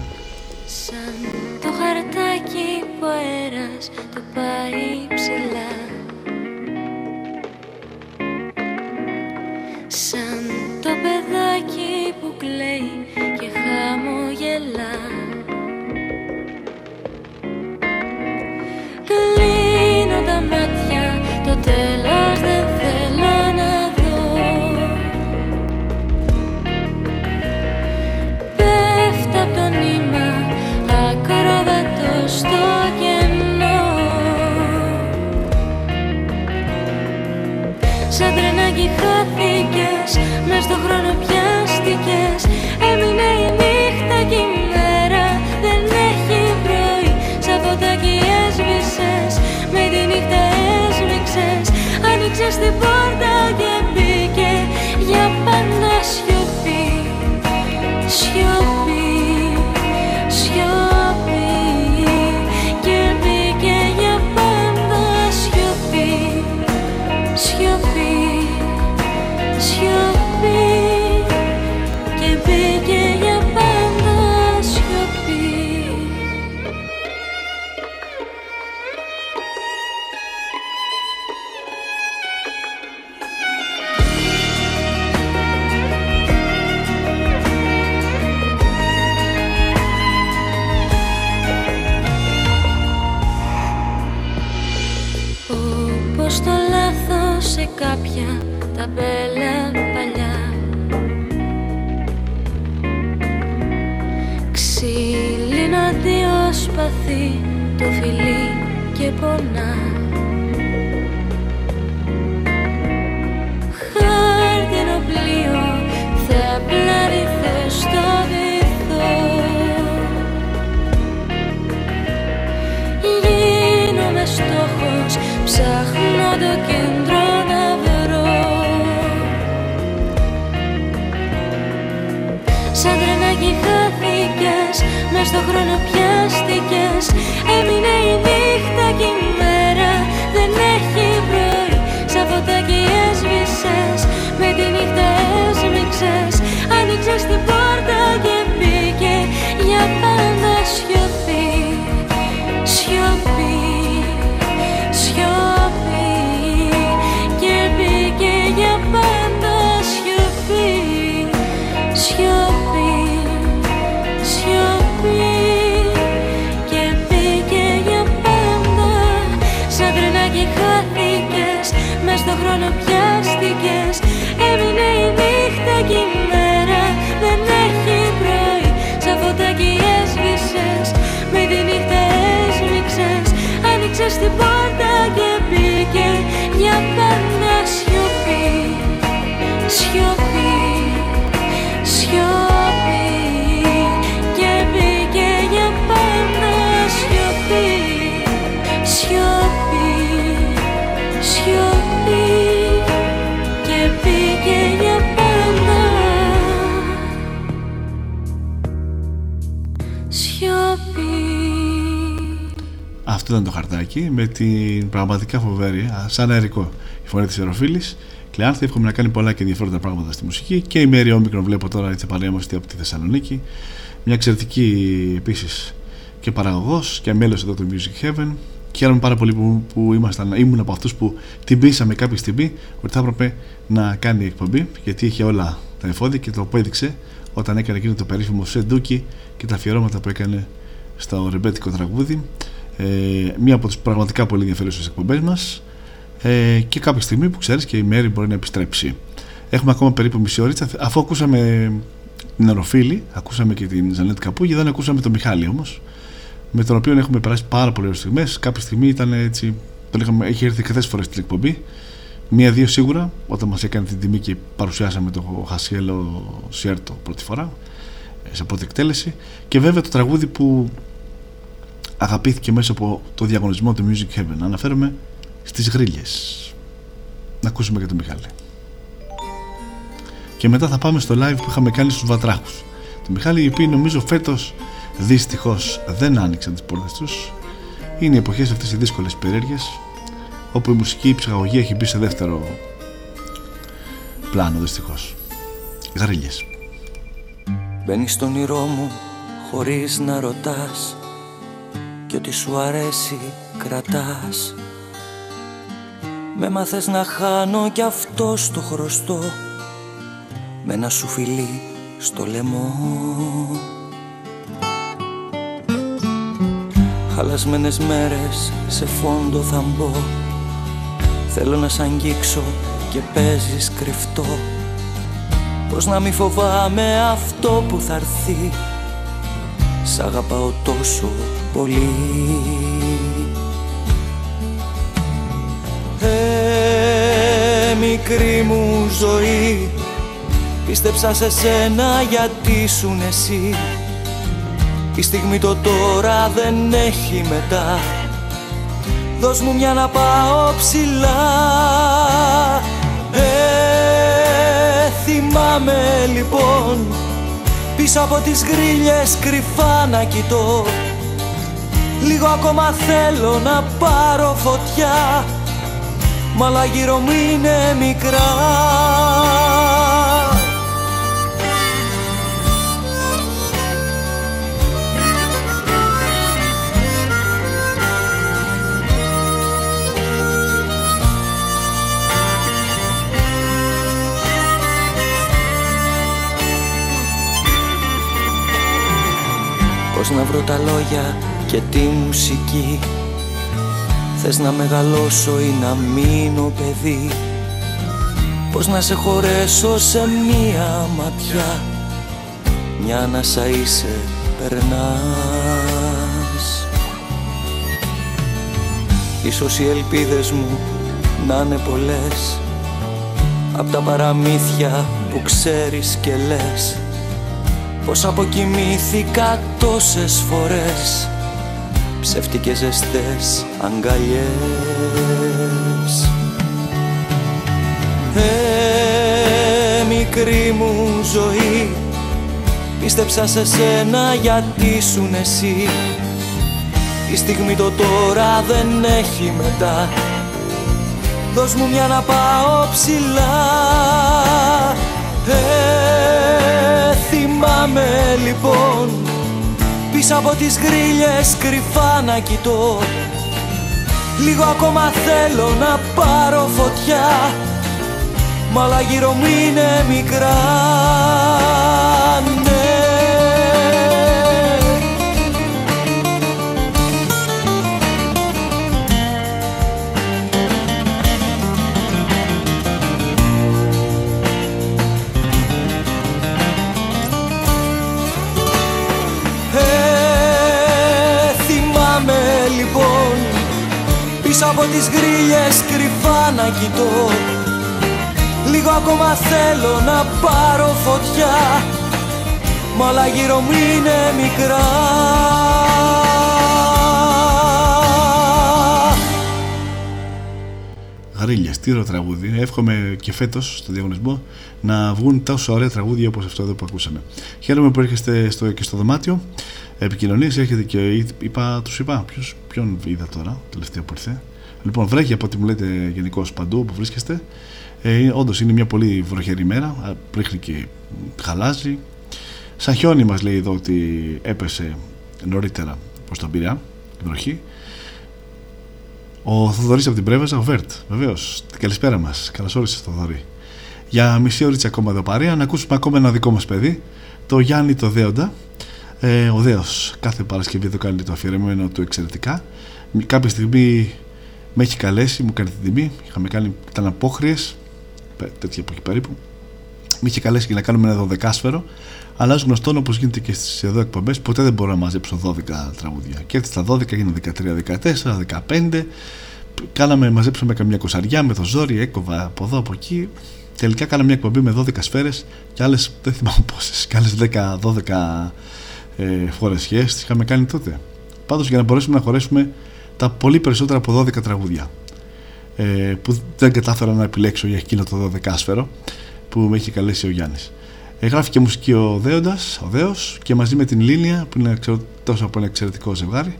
δύο σπαθί το φιλί και πονά πιάστηκες Έμεινε η νύχτα και η μέρα. Δεν έχει πρωί. Σαν φωτάκι έσβησες, με τη νύχτα έσμιξες Άνοιξες την πόρτα μπήκε Για πάντα Αυτό ήταν το χαρτάκι με την πραγματικά φοβερή, α, σαν αερικό, η φωνή της Εροφίλη. Κλεάνθη, εύχομαι να κάνει πολλά και ενδιαφέροντα πράγματα στη μουσική. Και η Μέρη Όμικρον βλέπω τώρα έτσι παρέμβαση από τη Θεσσαλονίκη. Μια εξαιρετική επίσης και παραγωγός και μέλος εδώ του Music Heaven. Χαίρομαι πάρα πολύ που, που ήμασταν, ήμουν από αυτούς που την πείσαμε κάποια στιγμή ότι θα έπρεπε να κάνει εκπομπή γιατί είχε όλα τα εφόδια και το απέδειξε όταν έκανε εκείνο το περίφημο Σεντούκι και τα αφιερώματα που έκανε στο ρεμπέτικο τραγούδι. Ε, μία από τις πραγματικά πολύ ενδιαφέρουσες εκπομπές μας ε, και κάποια στιγμή που ξέρεις και η Μέρη μπορεί να επιστρέψει. Έχουμε ακόμα περίπου μισή ώρα αφού ακούσαμε την Εροφίλη, ακούσαμε και την Ζανέτ Καπούγη, δεν ακούσαμε τον Μιχάλη όμως, με τον οποίο έχουμε περάσει πάρα πολλές στιγμές. Κάποια στιγμή ήταν έτσι, τον είχαμε, έχει έρθει αρκετές φορές στην εκπομπή. Μία-δύο σίγουρα, όταν μας έκανε την τιμή και παρουσιάσαμε το Χασιέλο Σιέρτο πρώτη φορά, ε, σε πρώτη εκτέλεση. Και βέβαια το τραγούδι που αγαπήθηκε μέσα από το διαγωνισμό του Music Heaven. Αναφέρομαι στις γρίλες. Να ακούσουμε και τον Μιχάλη. Και μετά θα πάμε στο live που είχαμε κάνει στους Βατράχους. Το Μιχάλη, οι οποίοι νομίζω φέτος δυστυχώς δεν άνοιξαν τις πόρτες τους. Είναι οι εποχές αυτές οι δύσκολες περίεργες όπου η μουσική ψυχαγωγία έχει μπει σε δεύτερο πλάνο δυστυχώς. Γρίλες. Μπαίνεις στον όνειρό μου χωρίς να ρωτάς και ό,τι σου αρέσει κρατάς. Με μάθες να χάνω κι αυτό στο χρωστό με ένα σου φιλί στο λαιμό. Χαλασμένες μέρες σε φόντο θα μπω. Θέλω να σ' αγγίξω και παίζεις κρυφτό. Πώς να μη φοβάμαι αυτό που θα έρθει. Σ' αγαπάω τόσο πολύ. Ε, μικρή μου ζωή Πίστεψα σε σένα γιατί ήσουν εσύ. Η στιγμή το τώρα δεν έχει μετά. Δώσ' μου μια να πάω ψηλά. Ε, θυμάμαι λοιπόν Πίσω από τις γρίλες κρυφά να κοιτώ Λίγο ακόμα θέλω να πάρω φωτιά Μ' άλλα γύρω μου είναι μικρά. Πώς να βρω τα λόγια και τη μουσική. Θες να μεγαλώσω ή να μείνω παιδί; Πώς να σε χωρέσω σε μία ματιά; Μια ανάσα είσαι περνάς. Ίσως οι ελπίδες μου να είναι πολλές. Απ' τα παραμύθια που ξέρεις και λες. Πως αποκοιμήθηκα τόσες φορές Ψεύτικες ζεστές αγκαλιές. Ε, μικρή μου ζωή Πίστεψα σε σένα γιατί σου εσύ. Η στιγμή το τώρα δεν έχει μετά. Δώσ' μου μια να πάω ψηλά. Ε, θυμάμαι λοιπόν Πίσω από τις γρίλες κρυφά να κοιτώ. Λίγο ακόμα θέλω να πάρω φωτιά Μ' άλλα γύρω μου είναι μικρά Πίσω από τις γρίλες κρυφά να κοιτώ Λίγο ακόμα θέλω να πάρω φωτιά Μ' όλα γύρω μου είναι μικρά Γαρίλια, στήρο τραγούδι. Εύχομαι και φέτος στο διαγωνισμό να βγουν τόσο ωραία τραγούδια όπως αυτό εδώ που ακούσαμε. Χαίρομαι που έρχεστε στο, και στο δωμάτιο επικοινωνία. Έρχεται και είπα, τους είπα, ποιος, ποιον είδα τώρα, τελευταίο που ήρθε; Λοιπόν, βρέχει από ό,τι μου λέτε γενικώς παντού όπου βρίσκεστε. Ε, Όντως είναι μια πολύ βροχερή μέρα. Ρίχνει και χαλάζει. Σαν χιόνι μας λέει εδώ ότι έπεσε νωρίτερα προς τον Πειραιά η βροχή. Ο Θοδωρής από την Πρέβεζα, ο Βέρτ, βεβαίως. Καλησπέρα μας. Καλώς όρισες, Θοδωρή. Για μισή ώριτσα ακόμα εδώ παρέα, να ακούσουμε ακόμα ένα δικό μας παιδί, το Γιάννη το Δέοντα. Ε, ο Δέος κάθε Παρασκευή εδώ κάνει το αφιερωμένο του εξαιρετικά. Κάποια στιγμή με έχει καλέσει, μου κάνει την τιμή. Είχαμε κάνει, ήταν απόχρειες, τέτοια εποχή περίπου. Με είχε καλέσει και να κάνουμε ένα δωδεκάσφαιρο. Αλλά ως γνωστόν, όπως γίνεται και στις εδώ εκπομπές, ποτέ δεν μπορώ να μαζέψω 12 τραγούδια. Και έτσι στα 12 έγιναν 13, 14, 15. Κάναμε, μαζέψαμε καμιά κοσαριά με το ζόρι, έκοβα από εδώ, από εκεί. Τελικά κάναμε μια εκπομπή με 12 σφαίρες και άλλες, δεν θυμάμαι πόσες, και άλλες 10-12 ε, φορεσιέ τι είχαμε κάνει τότε. Πάντως για να μπορέσουμε να χωρέσουμε τα πολύ περισσότερα από 12 τραγούδια. Ε, που δεν κατάφερα να επιλέξω για εκείνο το 12 σφαίρο που με έχει καλέσει ο Γιάννης. Ε, γράφει και μουσική ο Δέοντας, ο Δέος και μαζί με την Λίλια που είναι τόσο από ένα εξαιρετικό ζευγάρι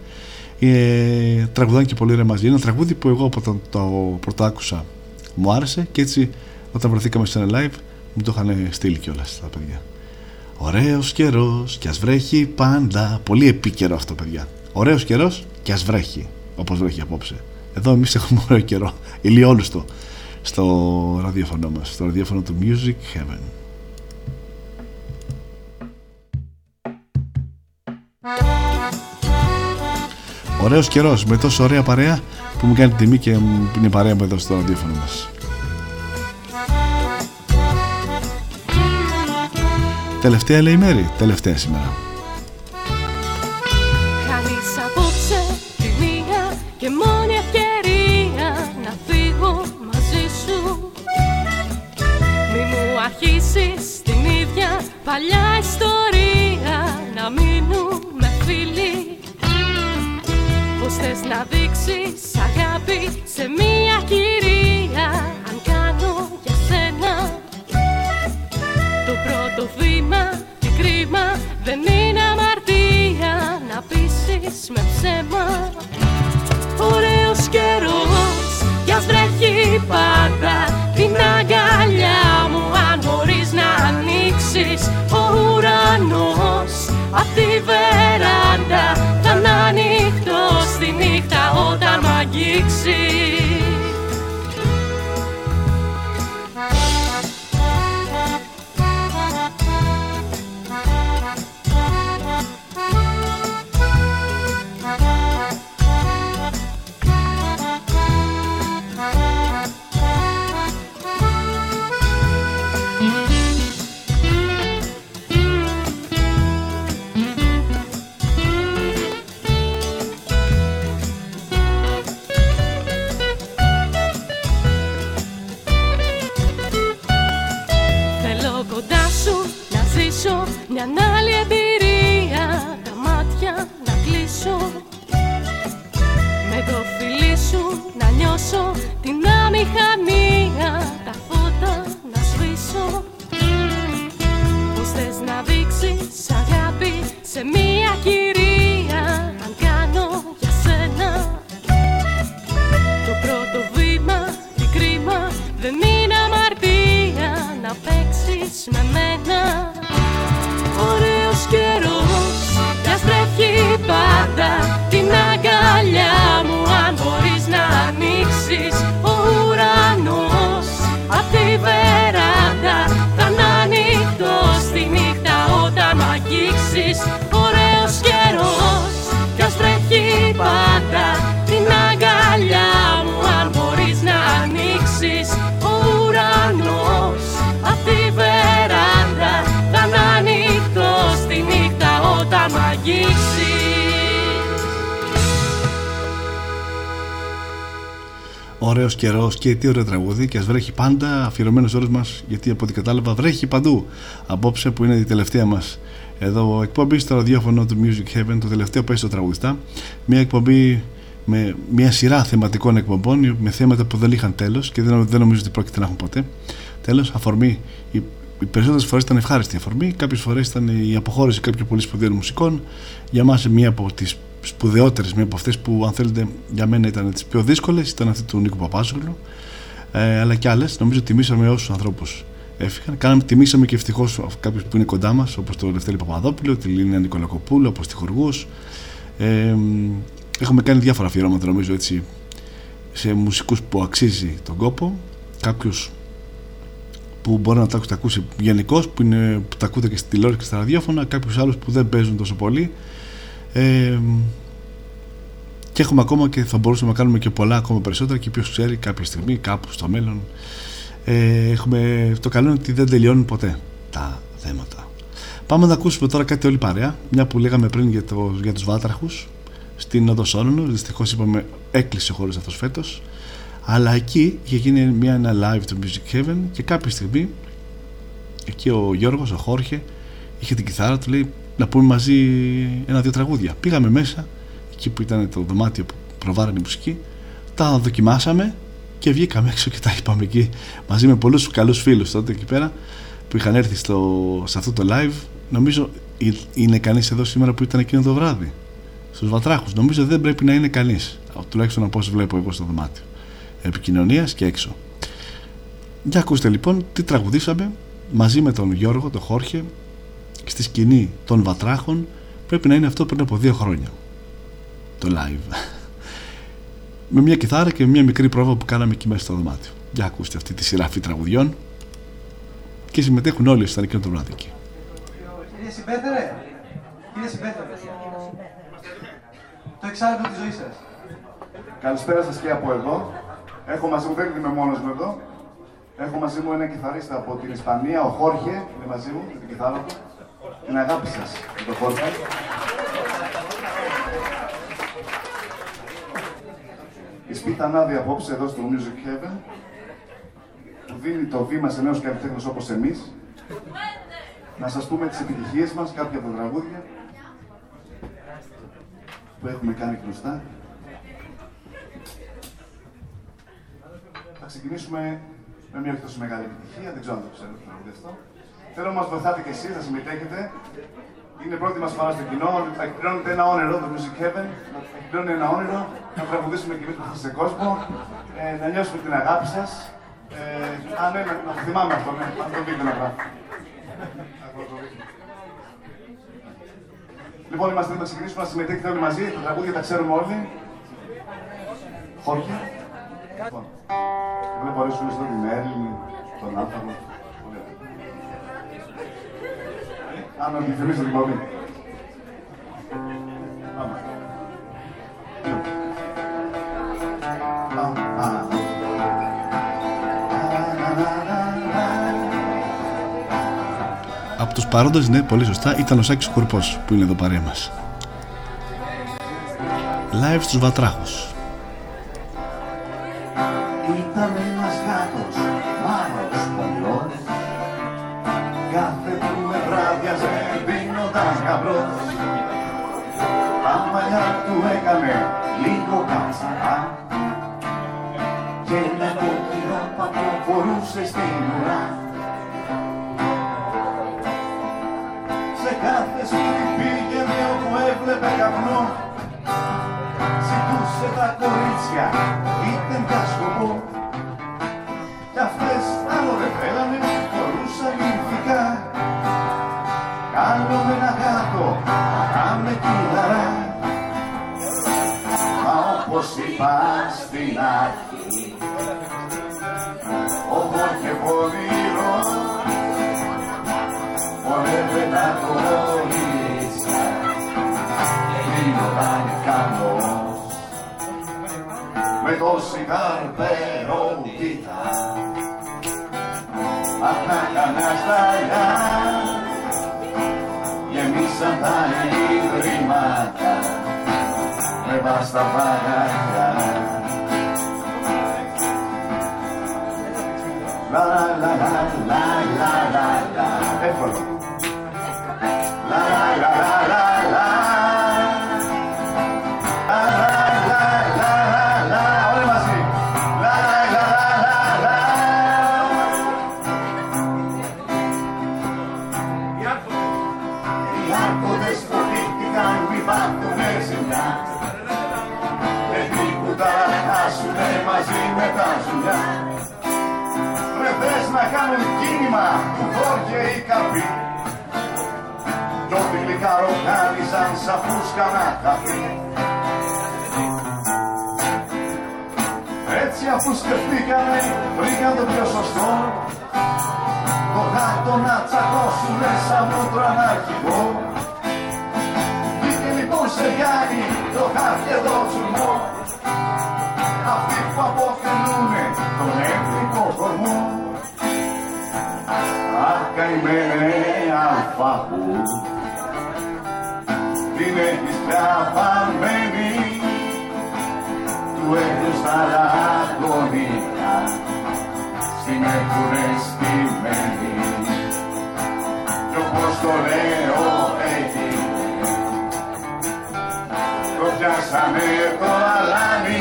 ε, τραγουδάνε και πολύ ωραία μαζί. Είναι ένα τραγούδι που εγώ από το, το πρωτοάκουσα μου άρεσε και έτσι όταν βρεθήκαμε σε ένα live μου το είχαν στείλει κιόλας τα παιδιά. Ωραίος καιρός και ας βρέχει πάντα. Πολύ επίκαιρο αυτό παιδιά. Ωραίος καιρός και ας βρέχει όπως βρέχει απόψε. Εδώ εμείς έχουμε ωραίο καιρό. Ηλιόλουστο στο ραδιόφωνο μας, στο ραδιόφωνο του Music Heaven. Ωραίος καιρός με τόσο ωραία παρέα που μου κάνει τιμή και μου είναι παρέα μου εδώ στο ραδιόφωνο μας. Τελευταία λέει η Μέρη, τελευταία σήμερα. Θες να δείξεις αγάπη σε μία κυρία. Αν κάνω για σένα το πρώτο βήμα και κρίμα δεν είναι αμαρτία να πείσεις με ψέμα. Ωραίος καιρός κι ας βρέχει πάντα την αγκαλιά μου. Αν μπορείς να ανοίξεις ο ουρανός απ' τη βεράντα αγγίξεις πάντα την αγκαλιά μου αν μπορείς να ανοίξεις ο ουρανός. Απ' τη βεράντα θα είναι ανοιχτός τη νύχτα όταν μ' αγγίξεις ωραίος καιρός. Κι ας τρέχει πάντα την αγκαλιά μου αν μπορείς να ανοίξεις ο ουρανός. Απ' τη βεράντα θα είναι ανοιχτός τη νύχτα όταν μ' αγγίξεις Ωραίος καιρός και τι ωραίο τραγούδι και ας βρέχει πάντα αφιερωμένες ώρες μας γιατί από ό,τι κατάλαβα βρέχει παντού. Απόψε που είναι η τελευταία μας εδώ εκπομπή στο ραδιόφωνο του Music Heaven, το τελευταίο πέσει στο τραγουδιστά. Μια εκπομπή με μια σειρά θεματικών εκπομπών με θέματα που δεν είχαν τέλος και δεν, δεν νομίζω ότι πρόκειται να έχουν ποτέ. Τέλος, αφορμή. Οι, οι περισσότερες φορές ήταν ευχάριστη αφορμή, κάποιες φορές ήταν η αποχώρηση κάποιων πολύ σπουδαίων μουσικών. Για μας, μία από τις σπουδαιότερες, μία από αυτές που, αν θέλετε, για μένα ήταν τις πιο δύσκολες, ήταν αυτή του Νίκου Παπάζογλου. Ε, αλλά και άλλες. Νομίζω τιμήσαμε όσους ανθρώπους έφυγαν. Κάναμε, τιμήσαμε και ευτυχώς κάποιους που είναι κοντά μας, όπως το Λευτέρη Παπαδόπουλο, τη Λίνια Νικολακοπούλου, όπως τη Χοργούς. Ε, έχουμε κάνει διάφορα αφιερώματα, νομίζω, έτσι, σε μουσικούς που αξίζει τον κόπο. Κάποιους που μπορεί να τα έχετε ακούσει γενικώς, που, είναι, που τα ακούτε και στη τηλεόραση και στα ραδιόφωνα, κάποιους άλλους που δεν παίζουν τόσο πολύ. Ε, και έχουμε ακόμα και θα μπορούσαμε να κάνουμε και πολλά ακόμα περισσότερα και ποιος ξέρει κάποια στιγμή κάπου στο μέλλον. Ε, έχουμε, το καλό είναι ότι δεν τελειώνουν ποτέ τα θέματα. Πάμε να ακούσουμε τώρα κάτι όλη παρέα μια που λέγαμε πριν για, το, για τους βάτραχους στην Οδό Σόλωνο δυστυχώς είπαμε έκλεισε ο χώρος αυτός φέτος. Αλλά εκεί είχε γίνει μια, ένα live του Music Heaven και κάποια στιγμή εκεί ο Γιώργος, ο Χόρχε είχε την κιθάρα του λέει να πούμε μαζί ένα-δύο τραγούδια. Πήγαμε μέσα, εκεί που ήταν το δωμάτιο που προβάρανε η μουσική, τα δοκιμάσαμε και βγήκαμε έξω και τα είπαμε εκεί μαζί με πολλούς καλούς φίλους τότε εκεί πέρα που είχαν έρθει στο, σε αυτό το live. Νομίζω είναι κανείς εδώ σήμερα που ήταν εκείνο το βράδυ στους Βατράχους. Νομίζω δεν πρέπει να είναι κανείς, τουλάχιστον από όσο βλέπω εγώ στο δωμάτιο επικοινωνίας και έξω. Για ακούστε λοιπόν τι τραγουδήσαμε μαζί με τον Γιώργο, τον Χόρχε στη σκηνή των Βατράχων πρέπει να είναι αυτό πριν από δύο χρόνια το live με μια κιθάρα και μια μικρή πρόβα που κάναμε εκεί μέσα στο δωμάτιο για ακούστε αυτή τη σειραφή τραγουδιών και συμμετέχουν όλοι όταν εκείνο το βράδυ εκεί Κύριε Συμπέθερε, κύριε Συμπέθερε, το εξάρτητο της ζωής σας. Καλησπέρα σας και από εδώ. Έχω μαζί μου, δεν είμαι μόνος μου εδώ. Έχω μαζί μου ένα κιθαρίστα από την Ισπανία, ο Χόρχε, είναι μαζί μου, με την κιθάρα του. Την αγάπη σας, με τον Χόρχε. Η Σπίτα Νάδη απόψε εδώ στο Music Heaven, που δίνει το βήμα σε νέους καλλιτέχνες όπως εμείς, να σας πούμε τις επιτυχίες μας, κάποια από τα τραγούδια που έχουμε κάνει γνωστά. Θα ξεκινήσουμε με μια όχι τόσο μεγάλη επιτυχία, δεν ξέρω αν το ξέρετε το τραγούδι αυτό. Θέλω να μας βοηθάτε και εσείς να συμμετέχετε. Είναι πρώτη μας φορά στο κοινό, θα εκπληρώνετε ένα όνειρο, το Music Heaven, να εκπληρώνει ένα όνειρο, να τραγουδήσουμε και εμείς που στον κόσμο, ε, να νιώσουμε την αγάπη σας. Ε, α, ναι, να, να το θυμάμαι αυτό, ναι, να το δείτε να γράφω. Λοιπόν, είμαστε έτοιμοι να ξεκινήσουμε να συμμετέχετε όλοι μαζί. Τα τραγούδια τα ξέρουμε όλοι. Χόρκια. Λοιπόν, βλέπω αρέσουν εδώ την Έλληνη, τον άνθρωπο. Αν επιθυμείς την κομμάτι. Πάμε. Από τους παρόντες, ναι, πολύ σωστά, ήταν ο Σάκης Κουρπός που είναι εδώ παρέα μας. Live στους Βατράχους. Λίγο κατσαρά Και ένα κόκκινο πατώ φορούσε στην ουρά. Σε κάθε σπίτι πήγαινε όπου έβλεπε έβλεπε καπνό. Ζητούσε τα κορίτσια ήταν τα σκοπό Κι αυτές άλλο δεν θέλανε όπως είπα στην αρχή Όμω και πονηρό Πονεύε να το και Κλείνω να είναι Με το σιγάρπερο κοίτα Απ' να κανένα σταλιά Γεμίσαν τα ιδρύματα. me basta pagarla. La la la la la la la la. Eccolo. La la la la la. Σαν φούσκα να χαθεί Έτσι αφού σκεφτήκανε βρήκαν το πιο σωστό. Το γάτο να τσακώσουνε σαν μούτρο αναρχικό Βγήκε λοιπόν σε Γιάννη το χάρτη εδώ τσουρμό Αυτοί που αποφελούνε τον εθνικό κορμό. Αχ καημένε αλφαπού είναι η στραβαμένη του έγκρους παραγωνία στην εκουρεστημένη κι όπως το λέω έχει το πιάσαμε το αλάνι.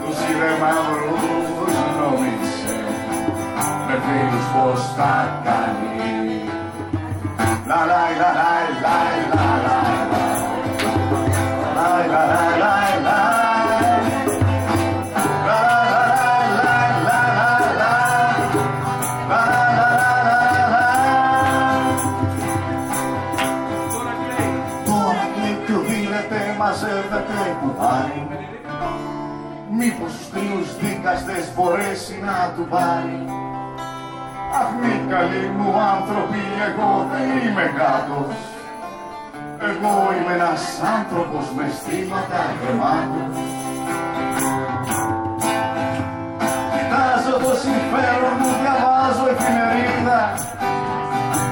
Του σίδε μαύρου νόμισε με φίλους πως θα κάνει. Μήπως τους τρεις δίκαστες μπορέσει να του πάρει Αχ μη καλοί μου άνθρωποι, εγώ δεν είμαι γάτος. Εγώ είμαι ένας άνθρωπος με στήματα γεμάτος. Κοιτάζω το συμφέρον μου, διαβάζω εφημερίδα.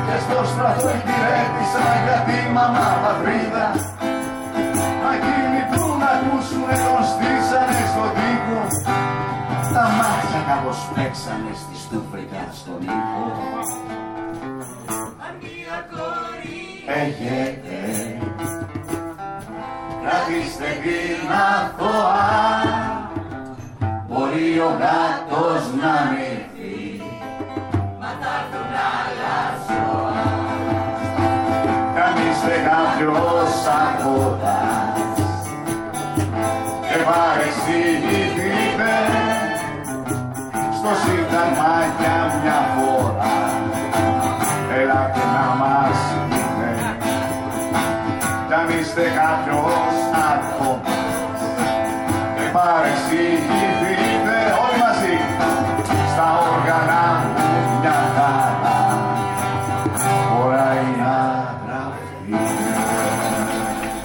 Και στο στρατό υπηρέτησα για τη μαμά πατρίδα. Να κινηθούν να ακούσουνε τον στήσανε στον τοίχο. Τα μάτια κάπως παίξανε στη στούφρικα στον ήχο Έχετε. Κρατήστε την αθώα. Μπορεί ο γάτος να μυρθεί. Μα θα έρθουν άλλα ζώα. Κανείς δεν κάποιος αγώτας. Και παρεξηγηθείτε στο σύνταγμα για μια φορά ελάτε να μας δείτε κι αν είστε κάποιος αγώτας και παρεξηγηθείτε όλοι μαζί στα όργανα μου μια χαρά χωράει να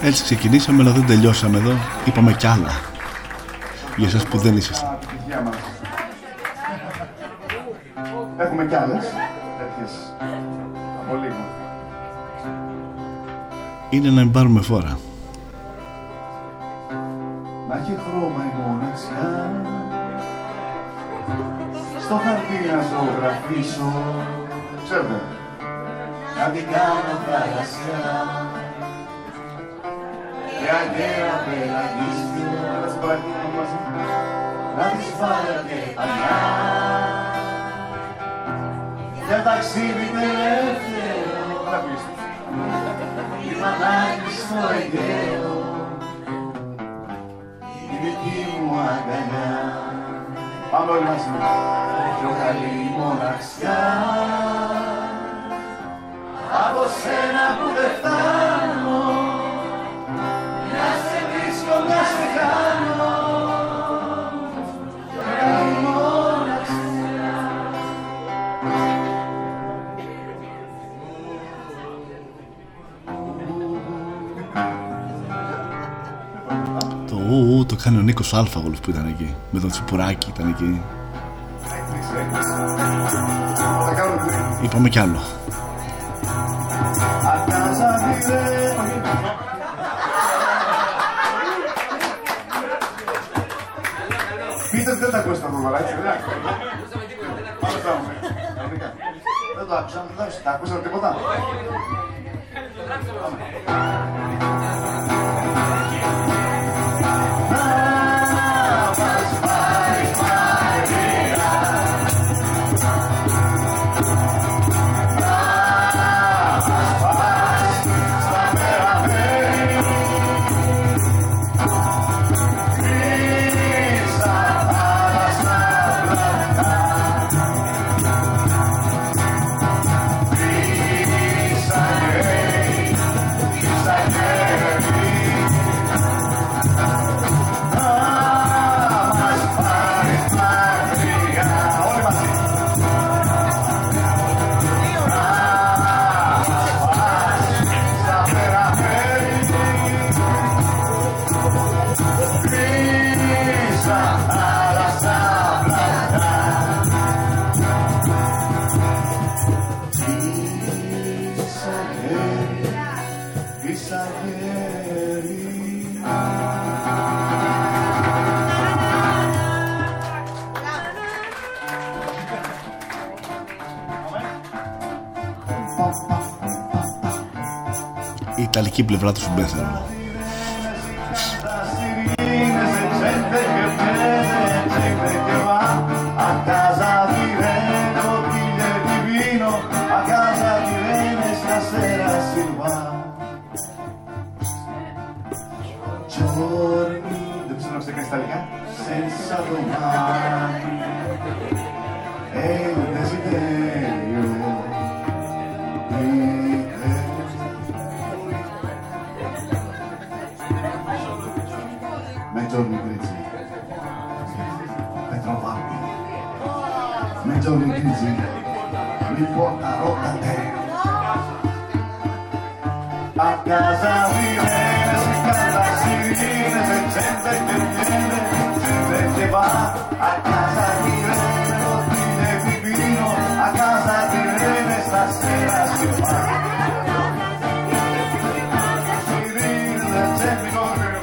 Έτσι ξεκινήσαμε, αλλά δεν τελειώσαμε εδώ. Είπαμε κι άλλα. Για εσάς που δεν ήσασταν. Κι άλλες τέτοιες. Από λίγο. Είναι να μην πάρουμε φόρα. Να έχει χρώμα η μοναξιά. Στο χαρτί να ζωγραφίσω. Ξέρετε να την κάνω θαλασσιά και αγέρα πελαγίσιο να τις παρακολουθούμε μαζί. Να τις βάλω και παλιά ταξίδι ελεύθερο να πεις θα ανάγκη στο Αιγαίο. Η δική μου αγκαλιά. Πάμε όλοι μαζί. Πιο καλή μοναξιά. Από σένα που δεν φτάνω ου, ου, το κάνει ο Νίκος Αλφαγολος που ήταν εκεί. Με τον Τσιπουράκη ήταν εκεί. Είπαμε κι άλλο. A casa vive Πείτε ότι δεν τα ακούσατε από τώρα, έτσι, δεν Πάμε πράγμα. Δεν το άκουσα, δεν το άκουσα. Τα ακούσατε τίποτα; Πλευρά του Σουμπέθερου. Με giorni grigi, mi porterò da te. A casa di Rene si canta sirene, c'è gente che viene, gente che va. A casa di Rene, bottiglie di vino, a casa di Rene stasera si va.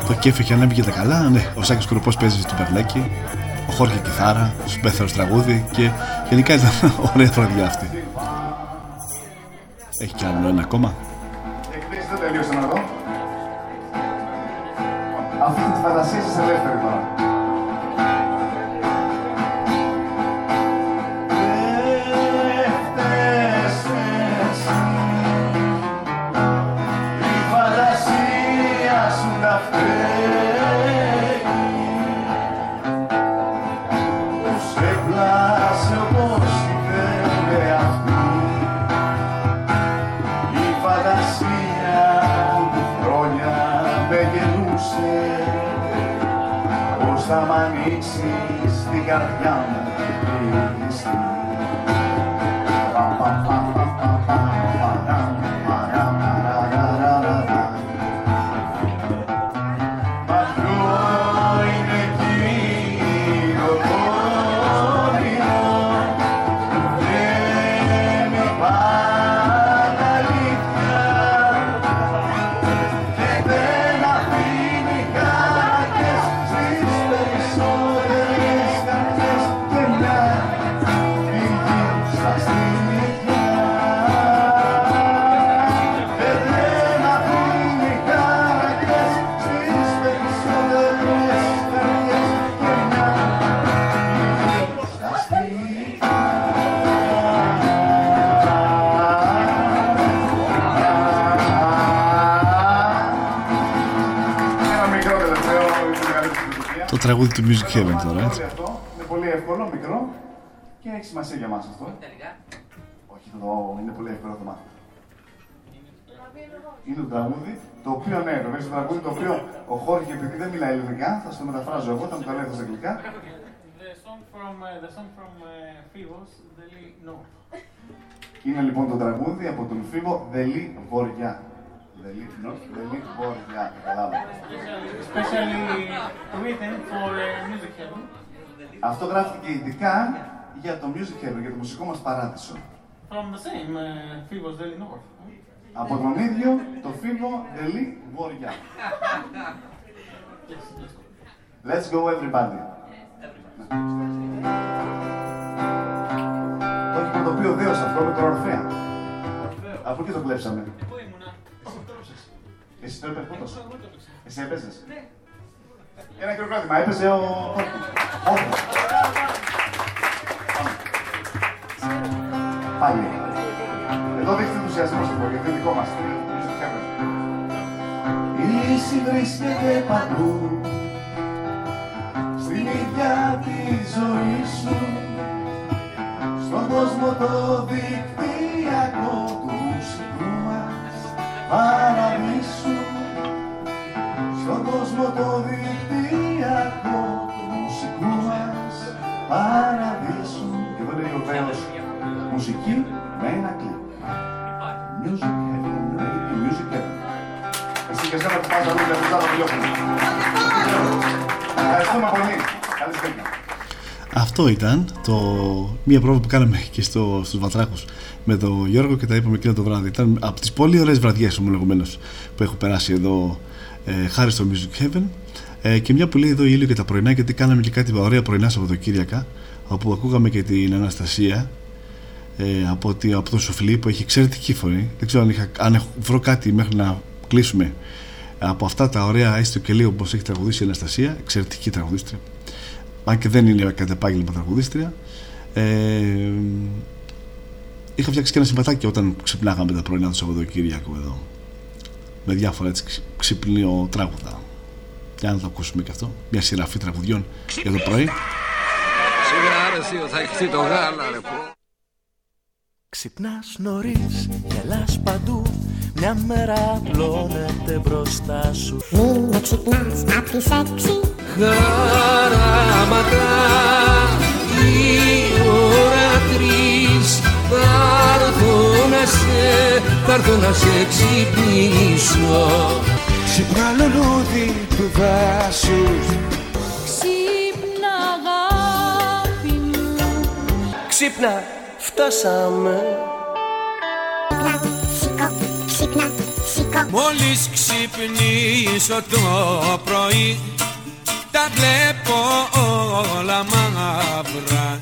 Το κέφι είχε ανέβει και τα καλά. Ναι, ο Σάκης Κουροπός παίζει στο Περλέκι. Ο Χόρχε κιθάρα, ο Σουμπέθερος τραγούδι και γενικά ήταν ωραία βραδιά αυτή. Έχει κι άλλο ένα ακόμα; Τραγούδι του Music Heaven τώρα, έτσι. Αυτό είναι πολύ εύκολο, μικρό και έχει σημασία για μας αυτό. Όχι, το είναι πολύ εύκολο το μάθημα. Είναι το τραγούδι, το οποίο ναι, το το τραγούδι το οποίο ο Χόρχε, επειδή δεν μιλάει ελληνικά, θα στο μεταφράζω εγώ, θα μου το λέω στα αγγλικά. The song from, uh, the song from uh, Fivos, Deli North. Είναι λοιπόν το τραγούδι από τον Φίβο Δελή Βοριά. Δελή North, Δελή Βοριά, καταλάβατε. Especially written for uh, music heaven. Αυτό γράφτηκε ειδικά για το Music Heaven, για το μουσικό μας παράδεισο. From the same uh, Fivos, Deli North. Από τον ίδιο το Φίβο Δελή Βοριά. Let's go everybody. Το έχει πρωτοποιεί ο Δέος αυτό με τον Ορφέα. Από εκεί το κλέψαμε. Εσύ το έπαιζες πότος. Εσύ έπαιζες; Ένα χειροκρότημα. Έπαιζε ο... Όχι. Πάλι. Εδώ δείχνει ενθουσιασμό αυτό, γιατί είναι δικό μας. Είναι music heaven. Η λύση βρίσκεται παντού στην ίδια τη ζωή σου στον κόσμο το δικτυακό του μουσικού μας παραδείσου στον κόσμο το δικτυακό του μουσικού μας παραδείσου. Και εδώ λέει ο Βέος μουσική με ένα κλικ. Music Heaven, Radio Music Heaven. Εσύ και εσένα που πας αλλού και δεν θα το διώχνουμε Ευχαριστούμε πολύ. Καλή συνέχεια. Αυτό ήταν το... μία πρόβα που κάναμε και στο, στους Βατράχους με τον Γιώργο και τα είπαμε εκείνο το βράδυ. Ήταν από τις πολύ ωραίες βραδιές ομολογουμένως που έχω περάσει εδώ ε, χάρη στο Music Heaven. Ε, και μια που λέει εδώ ήλιο και τα πρωινά γιατί κάναμε και κάτι ωραία πρωινά Σαββατοκύριακα όπου ακούγαμε και την Αναστασία ε, από, τη, από τον Σοφλή που έχει εξαιρετική φωνή. Δεν ξέρω αν, είχα, αν έχω, βρω κάτι μέχρι να κλείσουμε από αυτά τα ωραία έστω και λίγο όπως έχει τραγουδήσει η Αναστασία. Εξαιρετική τραγουδίστρια. Αν και δεν είναι κατά επάγγελμα τραγουδίστρια. Ε, είχα φτιάξει και ένα συμπατάκι όταν ξυπνάγαμε τα πρωινά του Σαββατοκύριακου εδώ. Με διάφορα έτσι ξυπνίο τράγουδα. Για να το ακούσουμε και αυτό μια σειραφή τραγουδιών για το πρωί. Σιγά ρε θα έχει το γάλα ρε πω Ξυπνάς νωρίς, γελάς παντού. Μια μέρα απλώνεται μπροστά σου. Μην ξυπνάς απ' τις έξι. Χαράματα η ώρα τρεις Θα έρθω να σε, θα έρθω να σε ξυπνήσω. Ξυπνά λουλούδι του δάσους. Ξύπνα αγάπη μου. Ξύπνα, φτάσαμε. Σηκώ, ξύπνα, σηκώ. Μόλις ξυπνήσω το πρωί Τα βλέπω όλα μαύρα.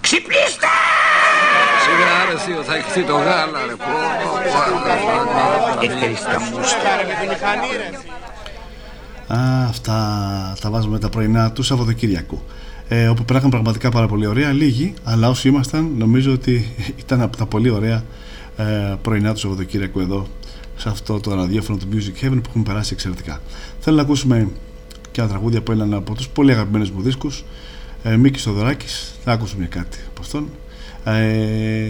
Ξυπνήστε! Σιγά ρε εσύ, θα έχει το γάλα ρε πω Έχεις τα μουστα Α, αυτά τα βάζουμε τα πρωινά του Σαββατοκύριακου. Ε, όπου πράγαν πραγματικά πάρα πολύ ωραία. Λίγοι, αλλά όσοι ήμασταν, νομίζω ότι ήταν από τα πολύ ωραία ε, πρωινά του Σαββατοκύριακου εδώ, σε αυτό το ραδιόφωνο του Music Heaven που έχουμε περάσει εξαιρετικά. Θέλω να ακούσουμε και ένα τραγούδι από έναν από του πολύ αγαπημένου μου δίσκου, ε, Μίκη Στοδωράκη. Θα ακούσουμε κάτι από αυτόν. Ε,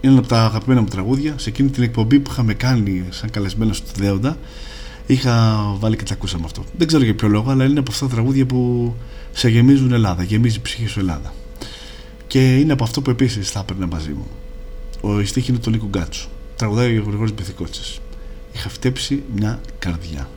είναι ένα από τα αγαπημένα μου τραγούδια. Σε εκείνη την εκπομπή που είχαμε κάνει σαν καλεσμένος του Δέοντα, είχα βάλει και τα ακούσαμε αυτό. Δεν ξέρω για ποιο λόγο, αλλά είναι από αυτά τα τραγούδια που σε γεμίζουν Ελλάδα, γεμίζει η ψυχή σου Ελλάδα. Και είναι από αυτό που επίσης θα έπαιρνε μαζί μου. Ο η στίχη είναι του Νίκου Γκάτσου. Τραγουδάει ο Γρηγόρης Μπεθικότσης. Είχα φτέψει μια καρδιά.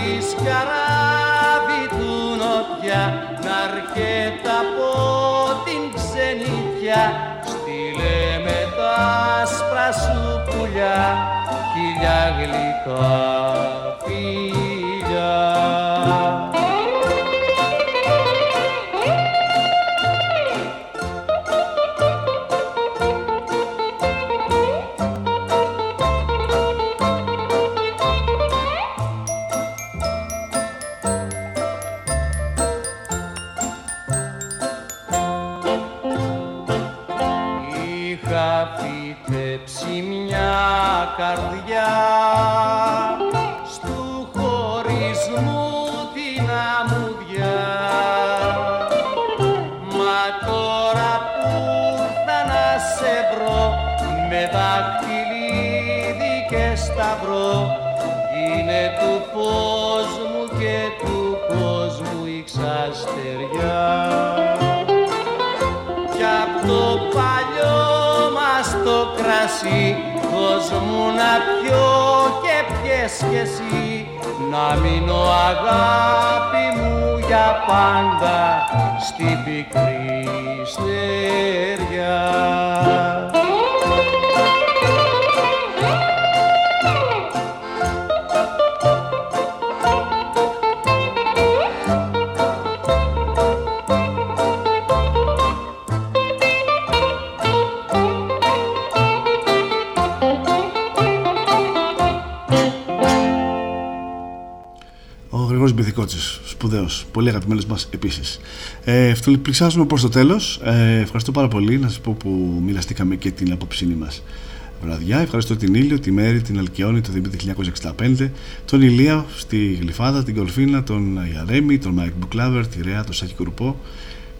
Αν δεις καράβι του νοτιά να έρχεται από την ξενιτιά. Στείλε με τα άσπρα σου πουλιά χιλιά γλυκά φιλιά κι εσύ να μείνω αγάπη μου για πάντα στην πικρή Μπιθικότσης, σπουδαίος, πολύ αγαπημένος μας επίσης. Ε, πλησιάζουμε προς το τέλος. Ε, ευχαριστώ πάρα πολύ να σας πω που μοιραστήκαμε και την αποψινή μας βραδιά. Ευχαριστώ την Ήλιο, τη Μέρη, την Αλκιόνη, τον Δημήτρη 1965, τον Ηλία στη Γλυφάδα, την Κολφίνα, τον Ιαρέμι, τον Mike Booklover, τη Ρέα, τον Σάκη Κουρουπό,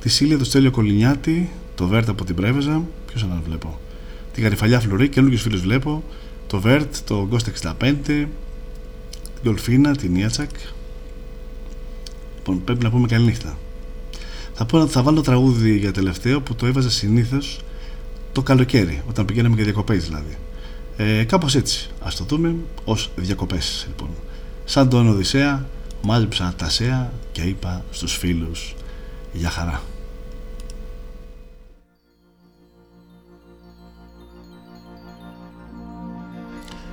τη Σίλια, τον Στέλιο Κολυνιάτη, το Βέρτ από την Πρέβεζα, ποιος άλλον βλέπω, τη Γαριφαλιά Φλωρή, καινούργιους φίλους βλέπω, το Βέρτ, το Ghost 65, την Κολφίνα, την Ιάτσακ, Λοιπόν, πρέπει να πούμε καλή νύχτα. Θα, πω, θα βάλω τραγούδι για τελευταίο που το έβαζα συνήθως το καλοκαίρι, όταν πηγαίναμε για διακοπές δηλαδή. Ε, Κάπως έτσι. Α το δούμε ως διακοπές λοιπόν. Σαν τον Οδυσσέα, μάζεψα τα σέα και είπα στους φίλους για χαρά.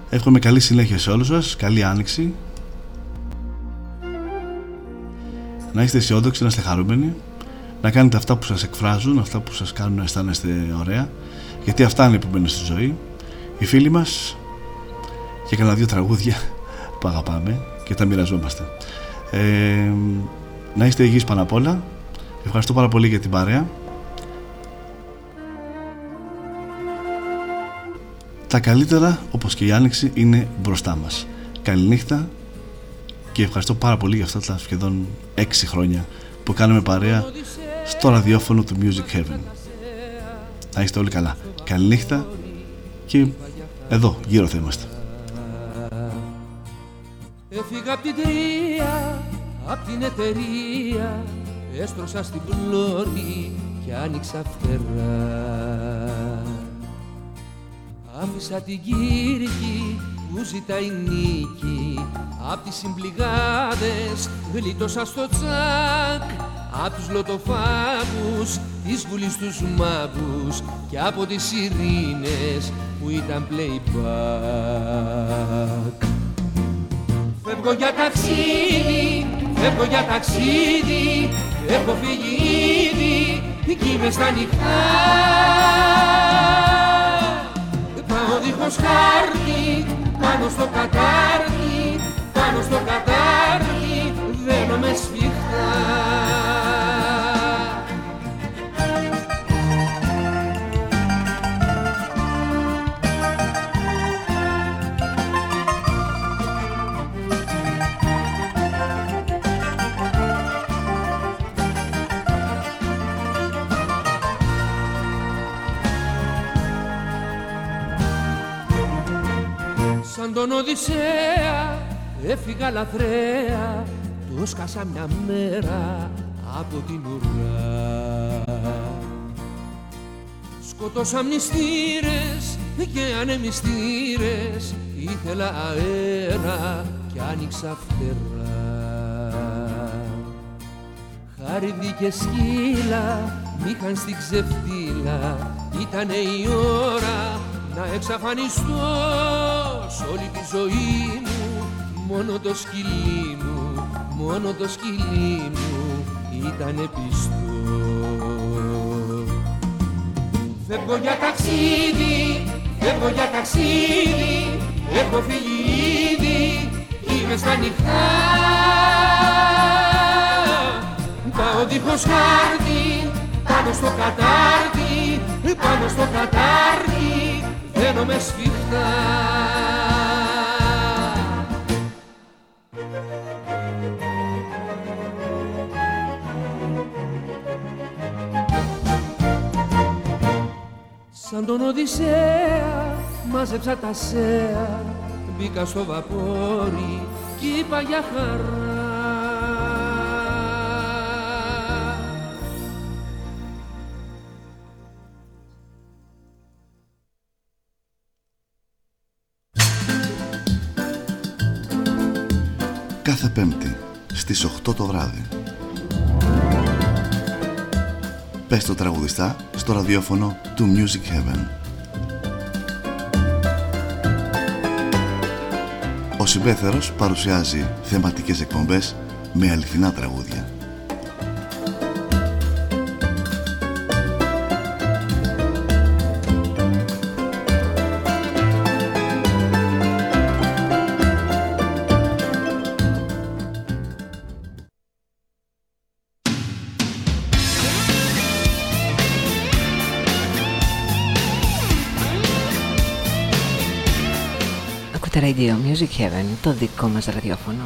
Εύχομαι καλή συνέχεια σε όλους σας, καλή άνοιξη να είστε αισιόδοξοι, να είστε χαρούμενοι, να κάνετε αυτά που σας εκφράζουν, αυτά που σας κάνουν να αισθάνεστε ωραία, γιατί αυτά είναι που μπαίνουν στη ζωή. Οι φίλοι μας και κανένα δύο τραγούδια που αγαπάμε και τα μοιραζόμαστε. Ε, να είστε υγιείς πάνω απ' όλα. Ευχαριστώ πάρα πολύ για την παρέα. Τα καλύτερα, όπως και η Άνοιξη, είναι μπροστά μας. Καληνύχτα και ευχαριστώ πάρα πολύ για αυτά τα σχεδόν 6 χρόνια που κάνουμε παρέα στο ραδιόφωνο του Music Heaven. Να είστε όλοι καλά. Καληνύχτα και εδώ γύρω θα είμαστε. Έφυγα απ' την τρία, απ' την εταιρεία Έστρωσα στην πλώρη και άνοιξα φτερά Άφησα την Κύρκη που ζητάει νίκη Απ' τις συμπληγάδες γλίτωσα στο τσάκ Απ' τους λοτοφάγους της βουλής τους μάγους Και από τις ειρήνες που ήταν playback. Φεύγω για ταξίδι, φεύγω για ταξίδι Έχω φύγει ήδη, εκεί μες στα νυχτά. Πάω δίχως χάρτη, πάνω στο κατάρτι, πάνω στο κατάρτι, δένομαι σφιχτά. Σαν τον Οδυσσέα έφυγα λαθρέα Του σκάσα μια μέρα από την ουρά. Σκοτώσα μνηστήρες και ανεμιστήρες Ήθελα αέρα και άνοιξα φτερά. Χάριδι και σκύλα μ' στην ξεφτύλα Ήτανε η ώρα να εξαφανιστώ Σ' όλη τη ζωή μου μόνο το σκυλί μου Μόνο το σκυλί μου ήτανε πιστό. Φεύγω για ταξίδι, φεύγω για ταξίδι Έχω φύγει ήδη, είμαι στα νυχτά. Πάω δίχως χάρτη, πάνω στο κατάρτι Πάνω στο κατάρτι, φαίνομαι σφιχτά Σαν τον Οδυσσέα μάζεψα τα σέα. Μπήκα στο βαπόρι κι είπα για χαρά. Κάθε Πέμπτη στις 8 το βράδυ Πες το τραγουδιστά στο ραδιόφωνο του Music Heaven. Ο Συμπέθερος παρουσιάζει θεματικές εκπομπές με αληθινά τραγούδια. Radio Music Heaven, το δικό μας ραδιόφωνο.